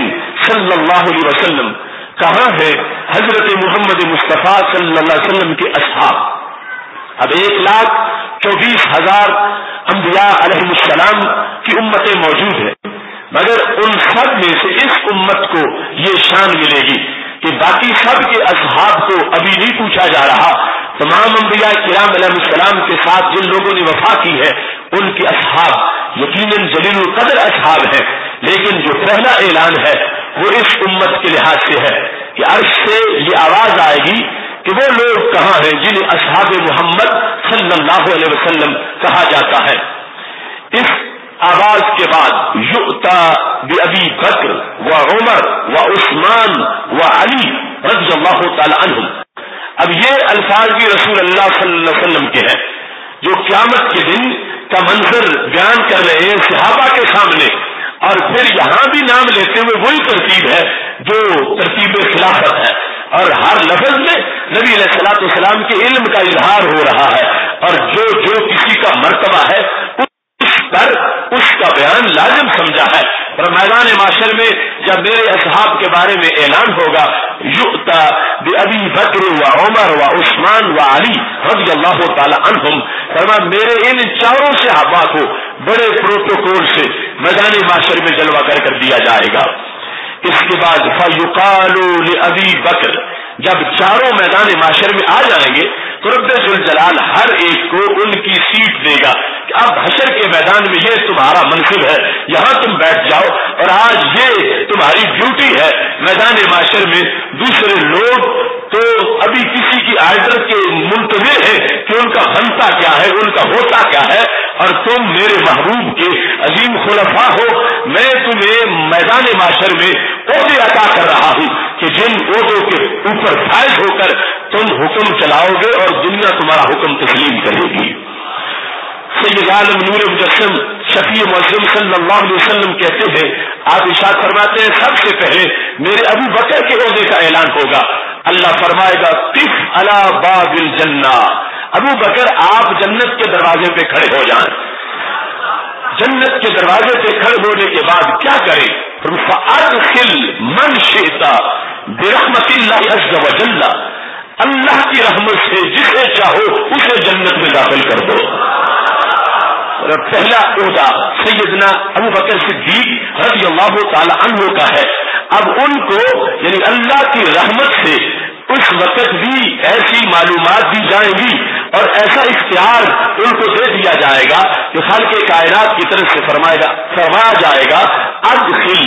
S1: صلی اللہ علیہ وسلم. کہاں ہے حضرت محمد مصطفیٰ صلی اللہ علیہ وسلم کے اصحاب؟ اب ایک لاکھ چوبیس ہزار انبیاء علیہ السلام کی امتیں موجود ہیں مگر ان سب میں سے اس امت کو یہ شان ملے گی. کہ باقی سب کے اصحاب کو ابھی نہیں پوچھا جا رہا۔ تمام انبیاء کرام علیہ السلام کے ساتھ جن لوگوں نے وفا کی ہے، ان کے اصحاب یقیناً جلیل القدر اصحاب ہیں۔ لیکن جو پہلا اعلان ہے، وہ اس امت کے لحاظ سے ہے کہ عرش سے یہ آواز آئے گی کہ وہ لوگ کہاں ہیں جنہیں اصحاب محمد صلی اللہ علیہ وسلم کہا جاتا ہے۔ اس آواز کے بعد یوتا ابی بکر و عمر و عثمان و علی رضی اللہ تعالی عنہ اب یہ الفاظ بھی رسول اللہ صلی اللہ علیہ وسلم کے ہیں، جو قیامت کے دن کا منظر بیان کر رہے ہیں صحابہ کے سامنے۔ اور پھر یہاں بھی نام لیتے ہوئے وہی ترتیب ہے جو ترتیب خلافت ہے۔ اور ہر لفظ میں نبی علیہ السلاۃ والسلام کے علم کا اظہار ہو رہا ہے۔ اور جو جو کسی کا مرتبہ ہے پر اس کا بیان لازم سمجھا ہے۔ اور میدان معاشر میں جب میرے اصحاب کے بارے میں اعلان ہوگا یوتا ابھی بکر و عمر و عثمان و علی رضی اللہ تعالی عنہم۔ فرما، میرے ان چاروں صحابہ کو بڑے پروٹوکول سے میدان معاشر میں جلوہ کر کر دیا جائے گا۔ اس کے بعد فیوقال ابھی بکر۔ جب چاروں میدان معاشر میں آ جائیں گے تو رب الجلال ہر ایک کو ان کی سیٹ دے گا کہ اب حشر کے میدان میں یہ تمہارا منصب ہے، یہاں تم بیٹھ جاؤ اور آج یہ تمہاری ڈیوٹی ہے۔ میدان معاشر میں دوسرے لوگ تو ابھی کسی کی آرڈر کے منتظر ہیں کہ ان کا بنتا کیا ہے، ان کا ہوتا کیا ہے۔ اور تم میرے محبوب کے عظیم خلفا ہو۔ میں تمہیں میدان معاشر میں عہدے عطا کر رہا ہوں کہ جن عہدوں کے اوپر فائز ہو کر تم حکم چلاؤ گے اور اور دنیا تمہارا حکم تسلیم کرے گی۔ سید عالم نور مجسم شفیع مسلم صلی اللہ علیہ وسلم کہتے ہیں، آپ اشاد فرماتے ہیں، سب سے پہلے میرے ابو بکر کے عہدے کا اعلان ہوگا۔ اللہ فرمائے گا کف اللہ باب الجنہ۔ ابو بکر، آپ جنت کے دروازے پہ کھڑے ہو جائیں۔ جنت کے دروازے پہ کھڑے ہونے کے بعد کیا کریں؟ من شیتا برحمت اللہ عز و جلہ اللہ کی رحمت سے جسے چاہو اسے جنت میں داخل کر دو۔ پہلا عہدہ سیدنا ابو بکر صدیق رضی اللہ تعالی عنہ کا ہے۔ اب ان کو یعنی اللہ کی رحمت سے اس وقت بھی ایسی معلومات دی جائیں گی اور ایسا اختیار ان کو دے دیا جائے گا کہ خل کے کائنات کی طرف سے فرمائے گا فرمایا جائے گا، ادخل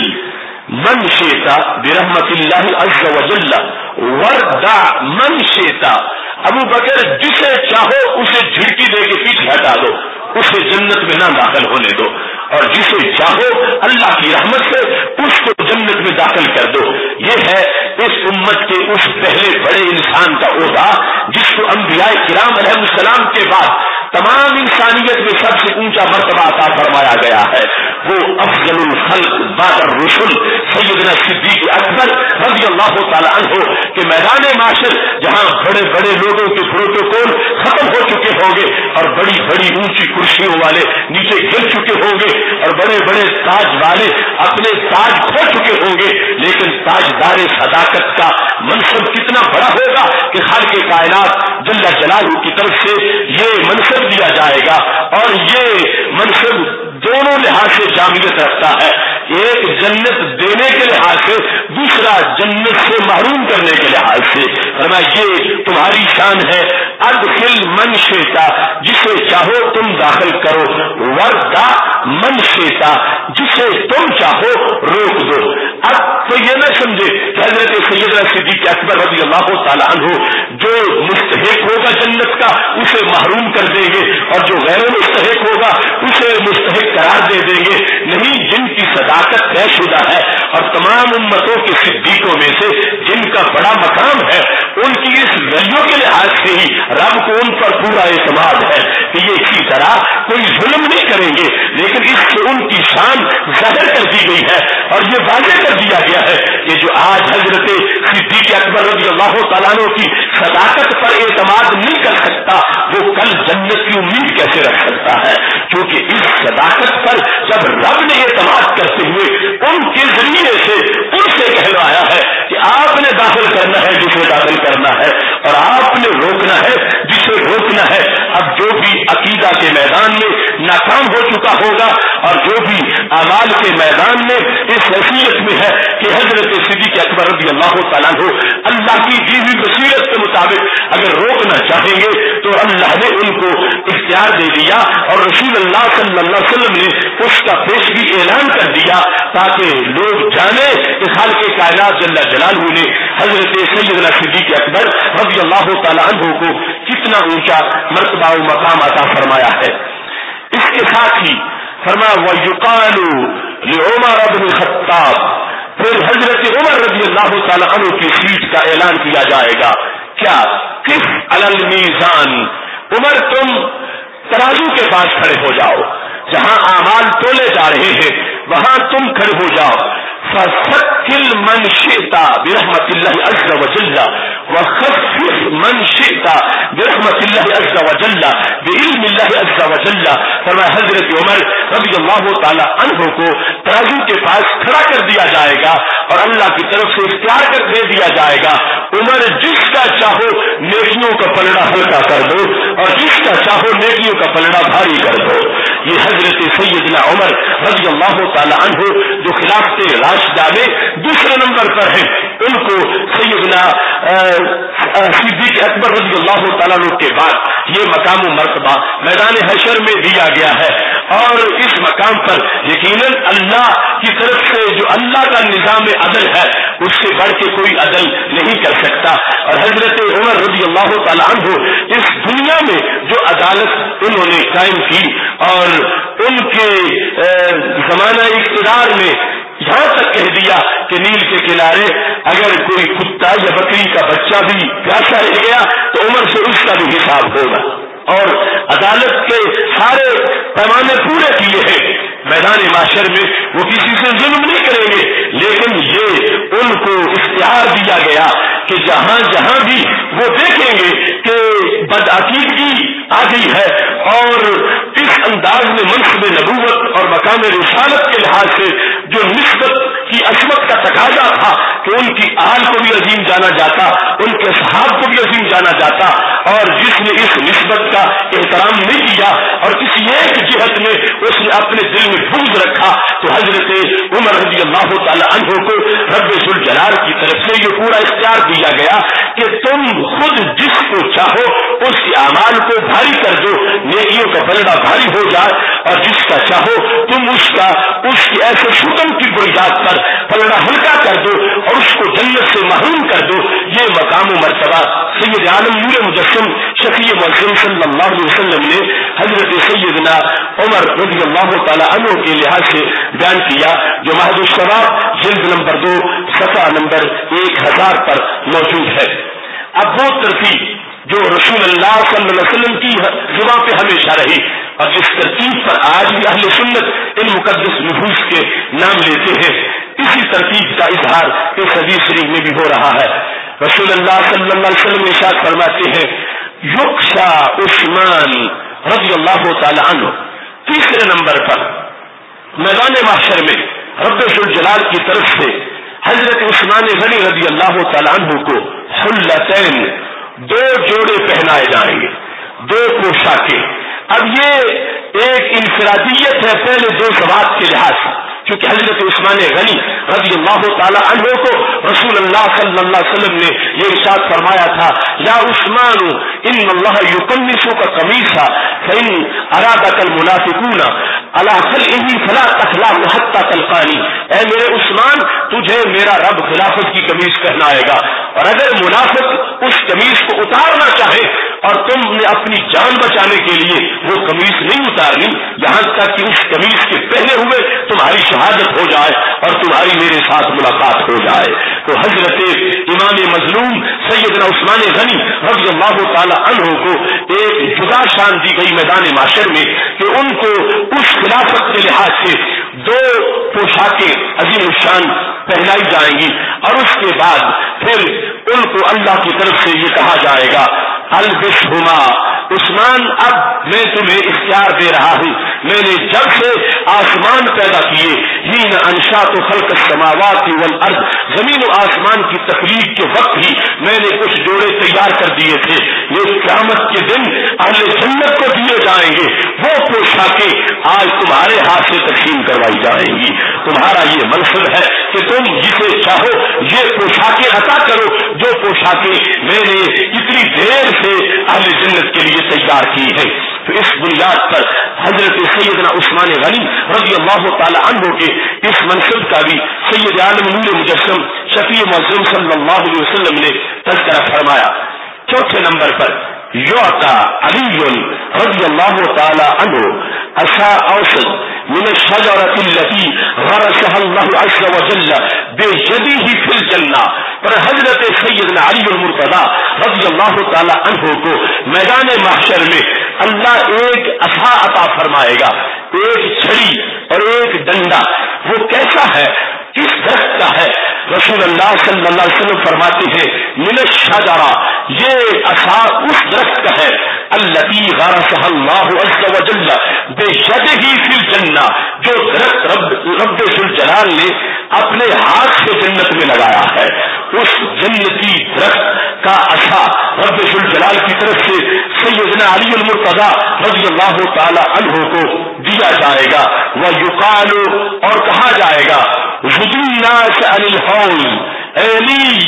S1: من شیتا برحمت اللہ عز و جل وردا من شیتا ابو بکر، جسے چاہو اسے جھڑکی دے کے پیچھے ہٹا دو، اسے جنت میں نہ داخل ہونے دو۔ اور جسے چاہو اللہ کی رحمت سے اس کو جنت میں داخل کر دو۔ یہ ہے اس امت کے اس پہلے بڑے انسان کا عہدہ، جس کو انبیاء کرام علیہ السلام کے بعد تمام انسانیت میں سب سے اونچا مرتبہ عطا فرمایا گیا ہے۔ وہ افضل الخلق بادر رسول سیدنا صدیق اکبر رضی اللہ تعالیٰ عنہ کہ میدان معاشر، جہاں بڑے بڑے لوگوں کے پروٹوکول ختم ہو چکے ہوں گے اور بڑی بڑی اونچی کرسیوں والے نیچے گر چکے ہوں گے اور بڑے بڑے تاج والے اپنے تاج کھو چکے ہوں گے۔ لیکن تاجدار صداقت کا منصب کتنا بڑا ہوگا کہ ہر کے کائنات جل جلالہ کی طرف سے یہ منصب دیا جائے گا۔ اور یہ منصب دونوں لحاظ سے جامعت رکھتا ہے۔ ایک جنت دینے کے لحاظ سے، دوسرا جنت سے محروم کرنے کے لحاظ سے۔ یہ تمہاری شان ہے۔ ادخل من شیتا جسے چاہو تم داخل کرو۔ وردا من شیتا جسے تم چاہو روک دو۔ اب تو یہ نہ سمجھے، حضرت سیدنا صدیق اکبر رضی اللہ تعالیٰ عنہ جو مستحق ہوگا جنت کا، اسے محروم کر دیں گے۔ اور جو غیر مستحق ہوگا، اسے مستحق قرار دے دیں گے۔ نہیں، جن کی صداقت طے شدہ ہے، اور تمام امتوں کے صدیقوں میں سے جن کا بڑا مقام ہے، ان کی اس ویلو کے لحاظ سے ہی رب کو ان پر پورا اعتماد ہے کہ یہ اسی طرح کوئی ظلم نہیں کریں گے، لیکن اس سے ان کی شان ظاہر کر دی گئی ہے اور یہ واضح کر دیا گیا ہے کہ جو آج حضرت صدیق اکبر رضی اللہ تعالیٰ کی صداقت پر اعتماد نہیں کر سکتا، وہ کل جنت کی امید کیسے رکھ سکتا ہے؟ کیونکہ اس صداقت پر جب رب نے اعتماد کرتے ہوئے ان کے ذریعے سے سے کہلوایا ہے کہ آپ نے داخل کرنا ہے جسے داخل کرنا ہے اور آپ نے روکنا ہے جسے روکنا ہے۔ اب جو بھی عقیدہ کے میدان میں ناکام ہو چکا ہوگا اور جو بھی اعمال کے میدان میں اس حیثیت میں ہے کہ حضرت صدیق اکبر رضی اللہ تعالیٰ ہو اللہ کی دی ہوئی بصیرت کے مطابق اگر روکنا چاہیں گے تو اللہ نے ان کو اختیار دے دیا اور رسول اللہ صلی اللہ علیہ وسلم نے اس کا پیش بھی اعلان کر دیا تاکہ لوگ جانے کہ خال کے کائنات جل جلال نے حضرت سید صدیق اکبر رضی اللہ تعالیٰ عنہ کو کتنا اونچا مرتبہ و مقام عطا فرمایا ہے۔ اس کے ساتھ ہی فرما و یقال عمر ابن خطاب۔ پھر حضرت عمر رضی اللہ تعالیٰ عنہ کی سیٹ کا اعلان کیا جائے گا۔ کیا؟ کس؟ المیزان عمر، تم ترازو کے پاس کھڑے ہو جاؤ۔ جہاں اعمال تولے جا رہے ہیں وہاں تم کھڑے ہو جاؤ۔ فسکل من شیتا برحمت اللہ عز و جل وخفف من شیتا برحمت اللہ عز و جل بعلم اللہ عز و جل فرمایا، حضرت عمر رضی اللہ تعالی عنہ کو ترازو کے پاس کھڑا کر دیا جائے گا اور اللہ کی طرف سے اختیار کر دے دیا جائے گا۔ عمر، جس کا چاہو نیکیوں کا پلڑا ہلکا کر دو اور جس کا چاہو نیکیوں کا پلڑا بھاری کر دو۔ یہ حضرت سیدنا عمر رضی اللہ تعالی عنہ، جو خلافت راشدہ میں دوسرے نمبر پر ہیں۔ ان کو سیدنا صدیق اکبر رضی اللہ تعالیٰ عنہ کے بعد یہ مقام و مرتبہ میدان حشر میں دیا گیا ہے۔ اور اس مقام پر یقیناً اللہ کی طرف سے جو اللہ کا نظام عدل ہے، اس سے بڑھ کے کوئی عدل نہیں کر سکتا۔ اور حضرت عمر رضی اللہ تعالیٰ عنہ اس دنیا میں جو عدالت انہوں نے قائم کی اور ان کے زمانہ اقتدار میں یہاں تک کہہ دیا کہ نیل کے کنارے اگر کوئی کتا یا بکری کا بچہ بھی پیاسا رہ گیا تو عمر سے اس کا بھی حساب ہوگا۔ اور عدالت کے سارے پیمانے پورے کیے ہیں۔ میدان معاشر میں وہ کسی سے ظلم نہیں کریں گے، لیکن یہ ان کو اختیار دیا گیا کہ جہاں جہاں بھی وہ دیکھیں گے کہ بدعقیدگی آ گئی ہے اور اس انداز میں منصب نبوت اور مقام رسالت کے لحاظ سے جو نسبت کی عصمت کا تقاضا تھا کہ ان کی آل کو بھی عظیم جانا جاتا، ان کے صحاب کو بھی عظیم جانا جاتا، اور جس نے اس نسبت کا احترام نہیں کیا اور کسی ایک جہت میں اس نے اپنے دل میں بھوج رکھا، تو حضرت عمر رضی اللہ تعالی عنہ کو رب الجلال کی طرف سے یہ پورا اختیار دیا گیا کہ تم خود جس کو چاہو، اس کے اعمال کو بھاری کر دو، نیکیوں کا پلڑا بھاری ہو جائے، اور جس کا چاہو، تم اس کا، اس کی ایسے شکم کی بنیاد پر پلڑا ہلکا کر دو اور اس کو جنت سے محروم کر دو۔ یہ مقام و مرتبہ سید عالم نور مجسم شفیع مسلم صلی اللہ علیہ وسلم نے حضرت سیدنا عمر رضی اللہ تعالیٰ عنہ کے لحاظ سے بیان کیا، جو محد الشباب جلد نمبر دو سفا نمبر ایک ہزار پر موجود ہے۔ اب وہ ترتیب جو رسول اللہ صلی اللہ علیہ وسلم کی زبان پہ ہمیشہ رہی۔ اور جس ترتیب پر آج بھی اہل سنت ان مقدس نفوس کے نام لیتے ہیں۔ اسی ترتیب کا اظہار اس حدیث شریف میں بھی ہو رہا ہے۔ رسول اللہ صلی اللہ علیہ وسلم ارشاد فرماتے ہیں، یکشا عثمان رضی اللہ تعالی عنہ، تیسرے نمبر پر، میدان معاشر میں رب الجلال کی طرف سے حضرت عثمان غنی رضی اللہ تعالیٰ عنہ کو حلتین، دو جوڑے پہنائے جائیں گے، دو پوشاکیں۔ اب یہ ایک انفرادیت ہے پہلے دو سوات کے لحاظ سے۔ کیونکہ حضرت عثمان غنی رضی اللہ تعالی عنہ کو رسول اللہ صلی اللہ علیہ وسلم نے یہ ارشاد فرمایا تھا، یا عثمان، ان اللہ یقنسو کا قمیصا، فإن ارادت المنافقون اللہ خل انہی فلا تخلاق حتی تلقانی۔ اے میرے عثمان، تجھے میرا رب خلافت کی قمیص پہنائے گا۔ اور اگر منافق اس قمیص کو اتارنا چاہے اور تم نے اپنی جان بچانے کے لیے وہ قمیص نہیں اتارنی یہاں تک کہ اس قمیص کے پہنے ہوئے تمہاری شہادت ہو جائے اور تمہاری میرے ساتھ ملاقات ہو جائے۔ تو حضرت امام مظلوم سیدنا عثمان غنی رضی اللہ تعالی عنہ کو ایک جدا شان دی گئی میدان معاشر میں کہ ان کو اس خلافت کے لحاظ سے دو پوشاکیں عظیم الشان پہنائی جائیں گی اور اس کے بعد پھر ان کو اللہ کی طرف سے یہ کہا جائے گا البس ہوما عثمان، اب میں تمہیں اختیار دے رہا ہوں۔ میں نے جب سے آسمان پیدا کیے ہی نہ انشا تو خلق سماوات کی ارد زمین و آسمان کی تکلیف کے وقت ہی میں نے کچھ جوڑے تیار کر دیے تھے۔ یہ قیامت کے دن اہل جنت کو دیے جائیں گے۔ وہ پوشاکیں آج تمہارے ہاتھ سے تقسیم کروائی جائیں گی۔ تمہارا یہ منصب ہے کہ تم جسے چاہو، یہ پوشاکیں عطا کرو۔ جو پوشاکیں میں نے اتنی دیر سے اہل جنت کے لیے تیار کی ہے۔ تو اس بنیاد پر حضرت سیدنا عثمان غنی رضی اللہ تعالی عنہ کے اس منصب کا بھی سید عالم نور مجسم شفیع معظم صلی اللہ علیہ وسلم نے تذکرہ فرمایا۔ چوتھے نمبر پر یوتا علی رضی اللہ تعالی عنہ اصا اوسط من الشجرة التي غرسها الله عز وجل بجديه في الجنة. پر حضرت سیدنا علی المرتضی رضی اللہ تعالی عنہ کو میدان محشر میں اللہ ایک اصا عطا فرمائے گا، ایک چھڑی اور ایک ڈنڈا. وہ کیسا ہے؟ کس درخت کا ہے۔ رسول اللہ صلی اللہ علیہ وسلم فرماتے ہیں ملش شاہ یہ اثار اس درخت کا ہے اللہ غارہ اللہ عز و جل بے شد ہی فل جنہ جو درخت رب رب الجلال نے اپنے ہاتھ سے جنت میں لگایا ہے۔ اس جنتی درخت کا اصا رب الجلال کی طرف سے سیدنا علی المرتضی رضی اللہ تعالی عنہ کو دیا جائے گا۔ وہ یوکال اور کہا جائے گا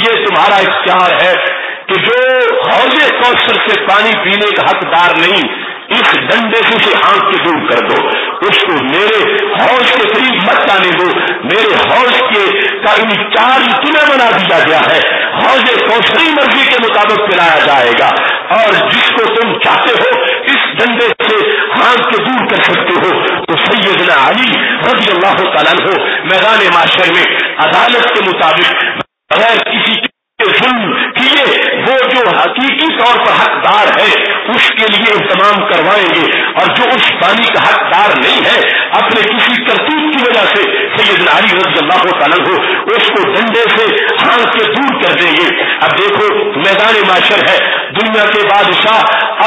S1: یہ تمہارا اختیار ہے۔ کہ جو حوض کوثر سے پانی پینے کا حقدار نہیں، اس ڈنڈے سے اسے آنکھ کے دور کر دو، اس کو میرے حوض کے قریب مت جانے دو، میرے حوض کے کا چار تمہیں بنا دیا گیا ہے، حوض کوسری مرضی کے مطابق پلایا جائے گا۔ اور جس کو تم چاہتے ہو، اس ڈنڈے سے ہاتھ کے دور کر سکتے ہو۔ تو سیدنا علی رضی اللہ تعالیٰ ہو میدان معاشر میں عدالت کے مطابق بغیر کسی کے ظلم کیے وہ جو حقیقی طور پر حقدار ہے، اس کے لیے اہتمام کروائیں گے۔ اور جو اس پانی کا حقدار نہیں ہے، اپنے کسی کرتوت کی وجہ سے سید ناری رضی اللہ تعالیٰ ہو اس کو ڈنڈے سے ہانگ کے دور کر دیں گے۔ اب دیکھو، میدان معاشر ہے۔ دنیا کے بادشاہ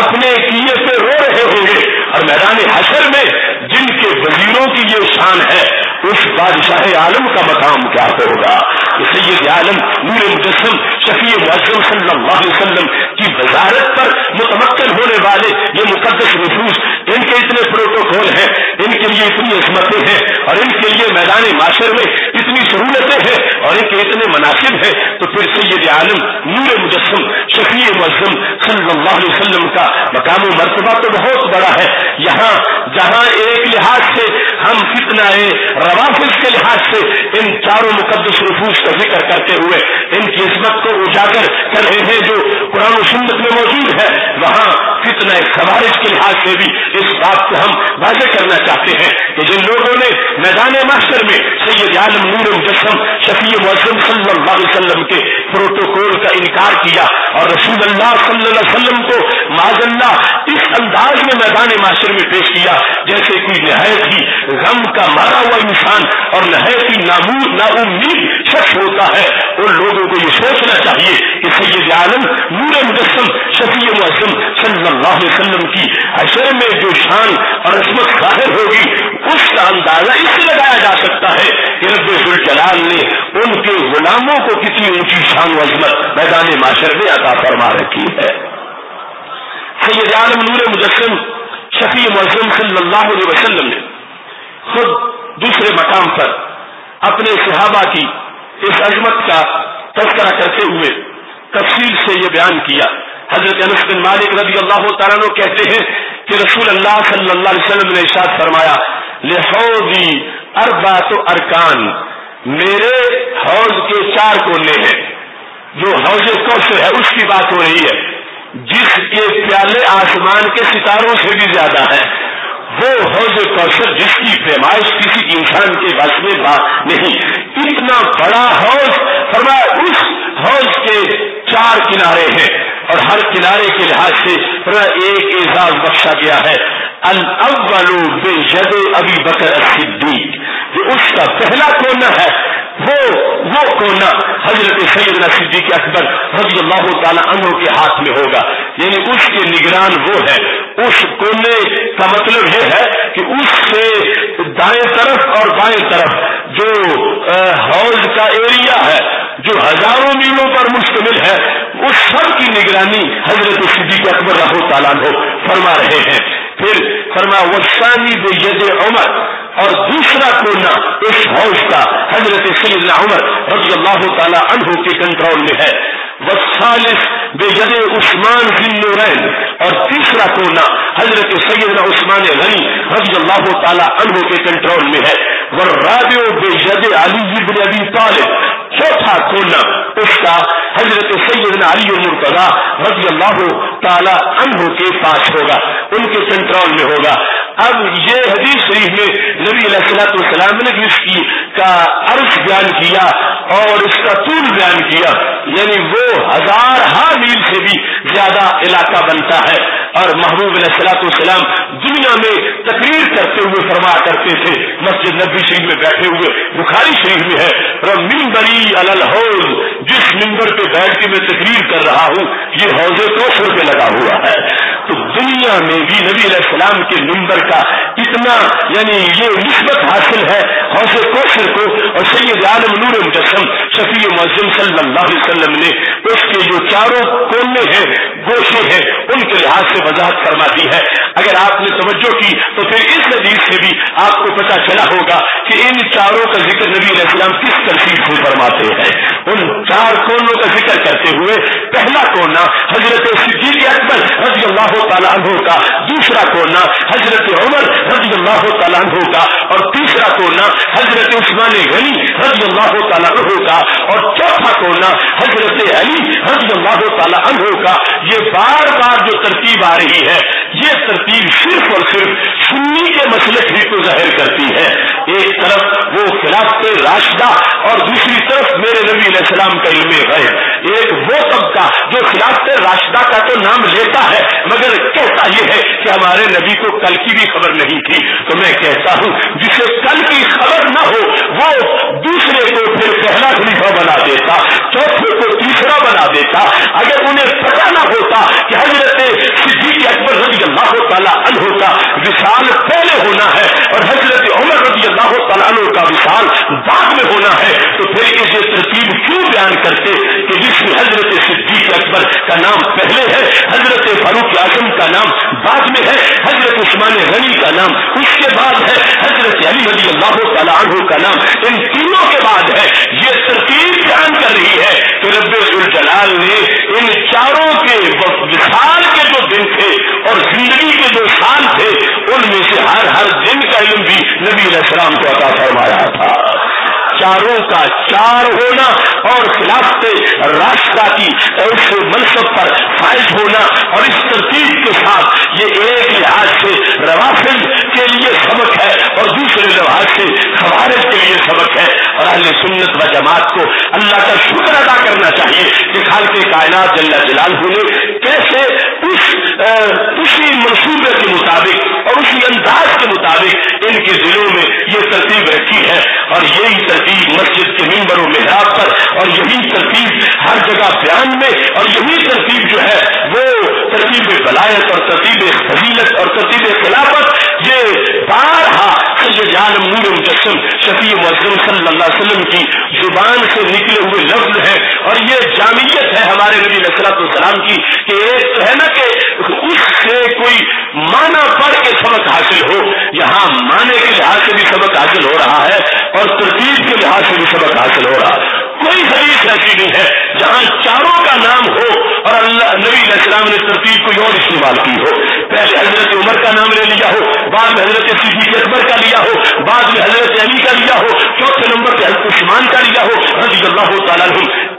S1: اپنے کیے سے رو رہے ہوں گے۔ اور میدان حشر میں جن کے وزیروں کی یہ شان ہے اس بادشاہ عالم کا مقام کیا ہوگا؟ سید عالم نور مجسم شفیع معظم صلی اللہ علیہ وسلم کی وزارت پر متمکن ہونے والے یہ مقدس نفوس، ان کے اتنے پروٹوکول ہیں، ان کے لیے اتنی عظمتیں ہیں، اور ان کے لیے میدان معاشر میں اتنی سہولتیں ہیں، اور ان کے اتنے مناسب ہیں، تو پھر سید عالم نور مجسم شفیع معظم صلی اللہ علیہ وسلم کا مقام و مرتبہ تو بہت بڑا ہے۔ یہاں، جہاں ایک لحاظ سے ہم کتنا روافظ کے لحاظ سے ان چاروں مقدس رفوس کا ذکر کرتے ہوئے ان کی عصمت کو اجاگر کر رہے ہیں جو قرآن و سنت میں موجود ہے، وہاں کتنا خوارج کے لحاظ سے بھی اس بات کو ہم واضح کرنا چاہتے ہیں کہ جن لوگوں نے میدان ماسٹر میں سید عالم نور مجسم شفیع معظم صلی اللہ علیہ وسلم کے پروٹوکول کا انکار کیا اور رسول اللہ صلی اللہ علیہ وسلم کو معذ اللہ اس انداز میں میدان معاشر میں پیش کیا جیسے کوئی نہایت ہی غم کا مارا ہوا انسان اور نہایت ہی نامور نا امید شخص ہوتا ہے۔ ان لوگوں کو یہ سوچنا چاہیے کہ سید عالم نور مجسم شفیع معظم صلی اللہ علیہ وسلم کی حشر میں جو شان اور عصمت ظاہر ہوگی، اس کا اندازہ اس سے لگایا جا سکتا ہے کہ رب الجلال نے ان کے غلاموں کو کتنی اونچی شان و عظمت میدان معاشر میں عطا فرما رکھی ہے۔ سید عالم نور مجسم شفیع معظم صلی اللہ علیہ وسلم نے خود دوسرے مقام پر اپنے صحابہ کی اس عظمت کا تذکرہ کرتے ہوئے تفصیل سے یہ بیان کیا۔ حضرت انس بن مالک رضی اللہ تعالیٰ کہتے ہیں کہ رسول اللہ صلی اللہ علیہ وسلم نے ارشاد فرمایا لحوضی اربا تو ارکان میرے حوض کے چار کونے ہیں۔ جو حوض کوثر ہے، اس کی بات ہو رہی ہے۔ جس کے پیالے آسمان کے ستاروں سے بھی زیادہ ہے وہ حوض کوثر جس کی پیمائش کسی انسان کے بس میں نہیں، اتنا بڑا حوض، فرمایا اس حوض کے چار کنارے ہیں اور ہر کنارے کے لحاظ سے ایک اعزاز بخشا گیا ہے۔ الاول بے جد بکر صدیق جو اس کا پہلا کونا ہے۔ وہ وہ کونا حضرت سیدنا صدیق اکبر رضی اللہ تعالیٰ عنہ کے ہاتھ میں ہوگا۔ یعنی اس کے نگران وہ ہے۔ اس کونے کا مطلب یہ ہے کہ اس سے دائیں طرف اور بائیں طرف جو ہاؤز کا ایریا ہے، جو ہزاروں میلوں پر مشتمل ہے، اس سب کی نگرانی حضرت صدیق اکبر رحو تعالیٰ فرما رہے ہیں۔ پھر فرما وسانی بے عمر اور دوسرا کونا اس ہاؤس کا حضرت سیدنا عمر رضی اللہ تعالی عنہ کے کنٹرول میں ہے۔ وسالس بے ید عثمان بن نورین۔ اور تیسرا کونا حضرت سیدنا عثمان غنی رضی اللہ تعالی عنہ کے کنٹرول میں ہے۔ ورابع بے ید علی بن ابی طالب۔ چوتھا کونا اس کا حضرت سیدنا علی مرتضی رضی اللہ تعالی عنہ کے پاس ہوگا۔ ان کے کنٹرول میں ہوگا۔ اب یہ حدیث شریف میں نبی علیہ السلاۃ والسلام نے اس کی کا عرض بیان کیا اور اس کا طول بیان کیا یعنی وہ ہزار ہا میل سے بھی زیادہ علاقہ بنتا ہے۔ اور محبوب علیہ السلاۃ والسلام دنیا میں تقریر کرتے ہوئے فرما کرتے تھے۔ مسجد نبی شریف میں بیٹھے ہوئے، بخاری شریف میں ہے۔ ممبری الحوض، جس ممبر پہ بیٹھ کے میں تقریر کر رہا ہوں، یہ حوض کوثر پہ لگا ہوا ہے۔ تو دنیا میں بھی نبی علیہ السلام کے ممبر کا اتنا یعنی یہ نسبت حاصل ہے حوض کوثر کو، اور سید عالم نور مجسم شفیع معظم صلی اللہ علیہ وسلم نے اس کے جو چاروں کونے ہیں، گوشے ہیں، ان کے لحاظ سے وضاحت فرما دی ہے۔ اگر آپ نے توجہ کی تو پھر اس حدیث سے بھی آپ کو پتا چلا ہوگا کہ ان چاروں کا ذکر نبی علیہ السلام کس ترتیب سے فرماتے ہیں۔ ان چار کونوں کا ذکر کرتے ہوئے پہلا کونا حضرت صدیق اکبر رضی اللہ تعالیٰ عنہ کا، دوسرا کونا حضرت عمر رضی اللہ تعالیٰ عنہ کا اور تیسرا کونا حضرت عثمان غنی رضی اللہ تعالیٰ عنہ کا اور چوتھا کونا حضرت علی رضی اللہ تعالیٰ عنہ کا۔ یہ بار بار جو ترتیب آ رہی ہے، یہ ترتیب صرف اور صرف سنی کے مسلک ہی کو ظاہر کرتی ہے۔ ایک طرف وہ خلاف راشدہ اور دوسری طرف میرے نبی علیہ السلام کا علم غیر ایک وہ طبقہ جو خلاف راشدہ کا تو نام لیتا ہے، مگر کہتا یہ ہے کہ ہمارے نبی کو کل کی بھی خبر نہیں تھی۔ تو میں کہتا ہوں، جسے کل کی خبر نہ ہو، وہ دوسرے کو پھر پہلا خلیفہ بنا دیتا، چوتھے کو تیسرا بنا دیتا۔ اگر انہیں پتا نہ ہوتا کہ حضرت رضی اللہ تعالیٰ عنہ کا وشال پہلے ہونا ہے اور حضرت عمر رضی اللہ تعالیٰ عنہ کا وشال بعد میں ہونا ہے، تو پھر اسے ترتیب کیوں بیان کرتے کہ جس میں حضرت صدیق اکبر کا نام پہلے ہے، حضرت فاروق اعظم کا نام بعد میں ہے، حضرت عثمان غنی کا نام اس کے بعد ہے، حضرت علی رضی اللہ تعالیٰ عنہ کا نام ان تینوں کے بعد ہے۔ یہ ترتیب بیان کر رہی ہے کہ رب الجلال نے ان چاروں کے وشال کے جو دن تھے اور زندگی کے جو سال تھے، ان میں سے ہر ہر دن کا علم بھی نبی علیہ السلام کو عطا فرمایا تھا۔ چاروں کا چار ہونا اور خلافت راستہ کی اس منصب پر فائز ہونا اور اس ترتیب کے ساتھ یہ ایک لحاظ سے روافظ کے لیے سبق ہے اور دوسرے لحاظ سے خوارج کے لیے سبق ہے اور اہل سنت و جماعت کو اللہ کا شکر ادا کرنا چاہیے کہ خال کے کائنات جل جلال ہونے کیسے اسی منصوبے کے مطابق اور اسی انداز کے مطابق ان کے ضلعوں میں یہ ترتیب رکھی ہے اور یہی ترتیب مسجد کے ممبر و محراب پر اور یہی ترتیب ہر جگہ بیان میں اور یہی ترتیب جو ہے وہ ترتیب بلایت اور ترتیب فضیلت اور ترتیب خلافت یہ بارہا سید عالم نور مجسم شفیع معظم صلی اللہ علیہ وسلم کی زبان سے نکلے ہوئے لفظ ہے اور یہ جامعت ہے ہمارے نبی نصرت السلام کی کہ ایک تو ہے نا کہ اس سے کوئی مانا پڑھ کے سبق حاصل ہو، یہاں مانے کے لحاظ سے بھی سبق حاصل ہو رہا ہے اور ترتیب کے لحاظ سے بھی سبق حاصل ہو رہا ہے۔ کوئی حدیث ایسی نہیں ہے جہاں چاروں کا نام ہو اور اللہ نبی علیہ السلام نے ترتیب کوئی اور استعمال کی ہو۔ پہلے حضرت عمر کا نام لے لیا ہو، بعد میں حضرت صدیق اکبر کا لیا ہو، بعد میں حضرت علی کا لیا ہو، چوتھے نمبر پہ حضرت عثمان کا لیا ہو۔ رضی اللہ تعالیٰ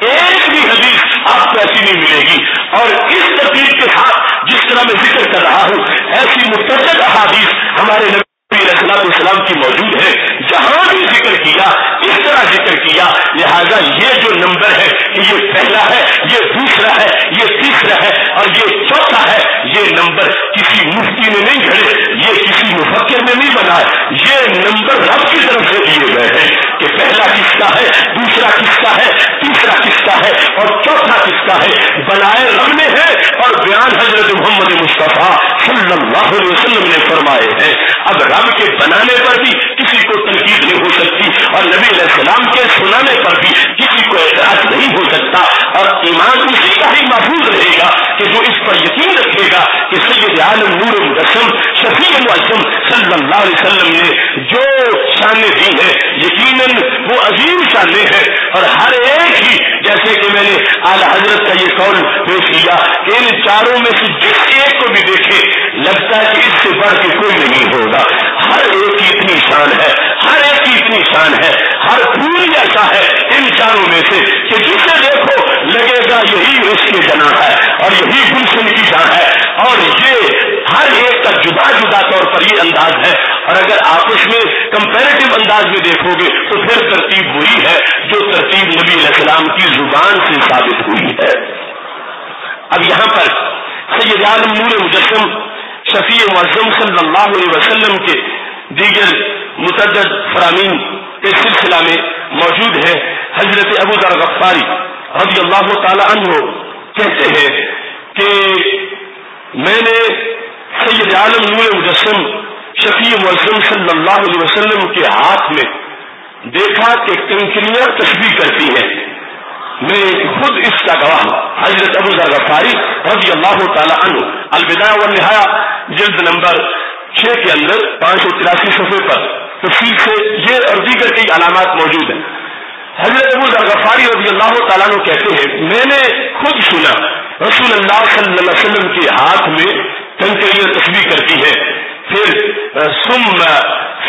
S1: ایک بھی حدیث آپ کو ایسی نہیں ملے گی۔ اور اس ترتیب کے ساتھ جس طرح میں ذکر کر رہا ہوں، ایسی متعدد احادیث ہمارے نبی السلام السلام کی موجود ہے، جہاں بھی ذکر کیا، اس طرح ذکر کیا، لہذا یہ جو نمبر ہے کہ یہ پہلا ہے، یہ دوسرا ہے، یہ تیسرا ہے، اور یہ چوتھا ہے، یہ نمبر کسی مفتی نے نہیں گھڑے، یہ کسی مفکر نے نہیں بنا یہ نمبر رب کی طرف سے دیے گئے ہیں کہ پہلا کس قصہ ہے، دوسرا قصہ ہے، تیسرا قصہ ہے، اور چوتھا قصہ ہے بنائے رکھنے ہیں اور بیان حضرت محمد مصطفیٰ صلی اللہ علیہ وسلم نے فرمائے ہیں۔ اب رب کے بنانے پر بھی کسی کو تنقید نہیں ہو سکتی اور نبی علیہ السلام کے سنانے پر بھی کسی کو اعتراض نہیں ہو سکتا اور ایمان اسی کا ہی محفوظ رہے گا کہ جو اس پر یقین رکھے گا کہ سید عالم نور مدسم شفیع معصم صلی اللہ علیہ وسلم نے جو شانے دی ہیں یقیناً وہ عظیم شانے ہیں اور ہر ایک ہی جیسے کہ میں نے اعلی حضرت کا یہ قول پیش کیا کہ ان چاروں میں سے جس ایک کو بھی دیکھے، لگتا ہے کہ اس سے بڑھ کے کوئی نہیں ہوگا۔ ہر ایک کی اتنی شان ہے، ہر ایک کی اتنی شان ہے، ہر پھول ایسا ہے ان چاروں میں سے کہ جسے دیکھو، لگے گا یہی اس کے جنا ہے اور یہی گلشن کی جان ہے۔ اور یہ ہر ایک کا جدا جدا طور پر یہ انداز ہے۔ اور اگر آپ اس میں کمپیریٹو انداز میں دیکھو گے تو پھر ترتیب وہی ہے جو ترتیب السلام کی زبان سے ثابت ہوئی ہے۔ اب یہاں پر سید عالم نور مجسم، شفیع معظم صلی اللہ علیہ وسلم کے دیگر متعدد فرامین کے سلسلہ میں موجود ہے حضرت ابو ذر غفاری رضی اللہ تعالی عنہ کہتے ہیں کہ میں نے سید عالم نور مجسم، شفیع معظم صلی اللہ علیہ وسلم کے ہاتھ میں دیکھا کہ کنکریاں تصویر کرتی ہیں۔ میں خود اس کا گواہ حضرت ابو ذر غفاری رضی اللہ تعالی عنہ، الوداع و نہایا جلد نمبر چھ کے اندر پانچ سو تراسی صفحے پر تفصیل سے یہ اور دیگر کئی علامات موجود ہیں۔ حضرت ابو ذر غفاری رضی اللہ تعالیٰ عنہ کہتے ہیں، میں نے خود سنا، رسول اللہ صلی اللہ علیہ وسلم کے ہاتھ میں کنکریاں تصویر کرتی ہے۔ پھر سم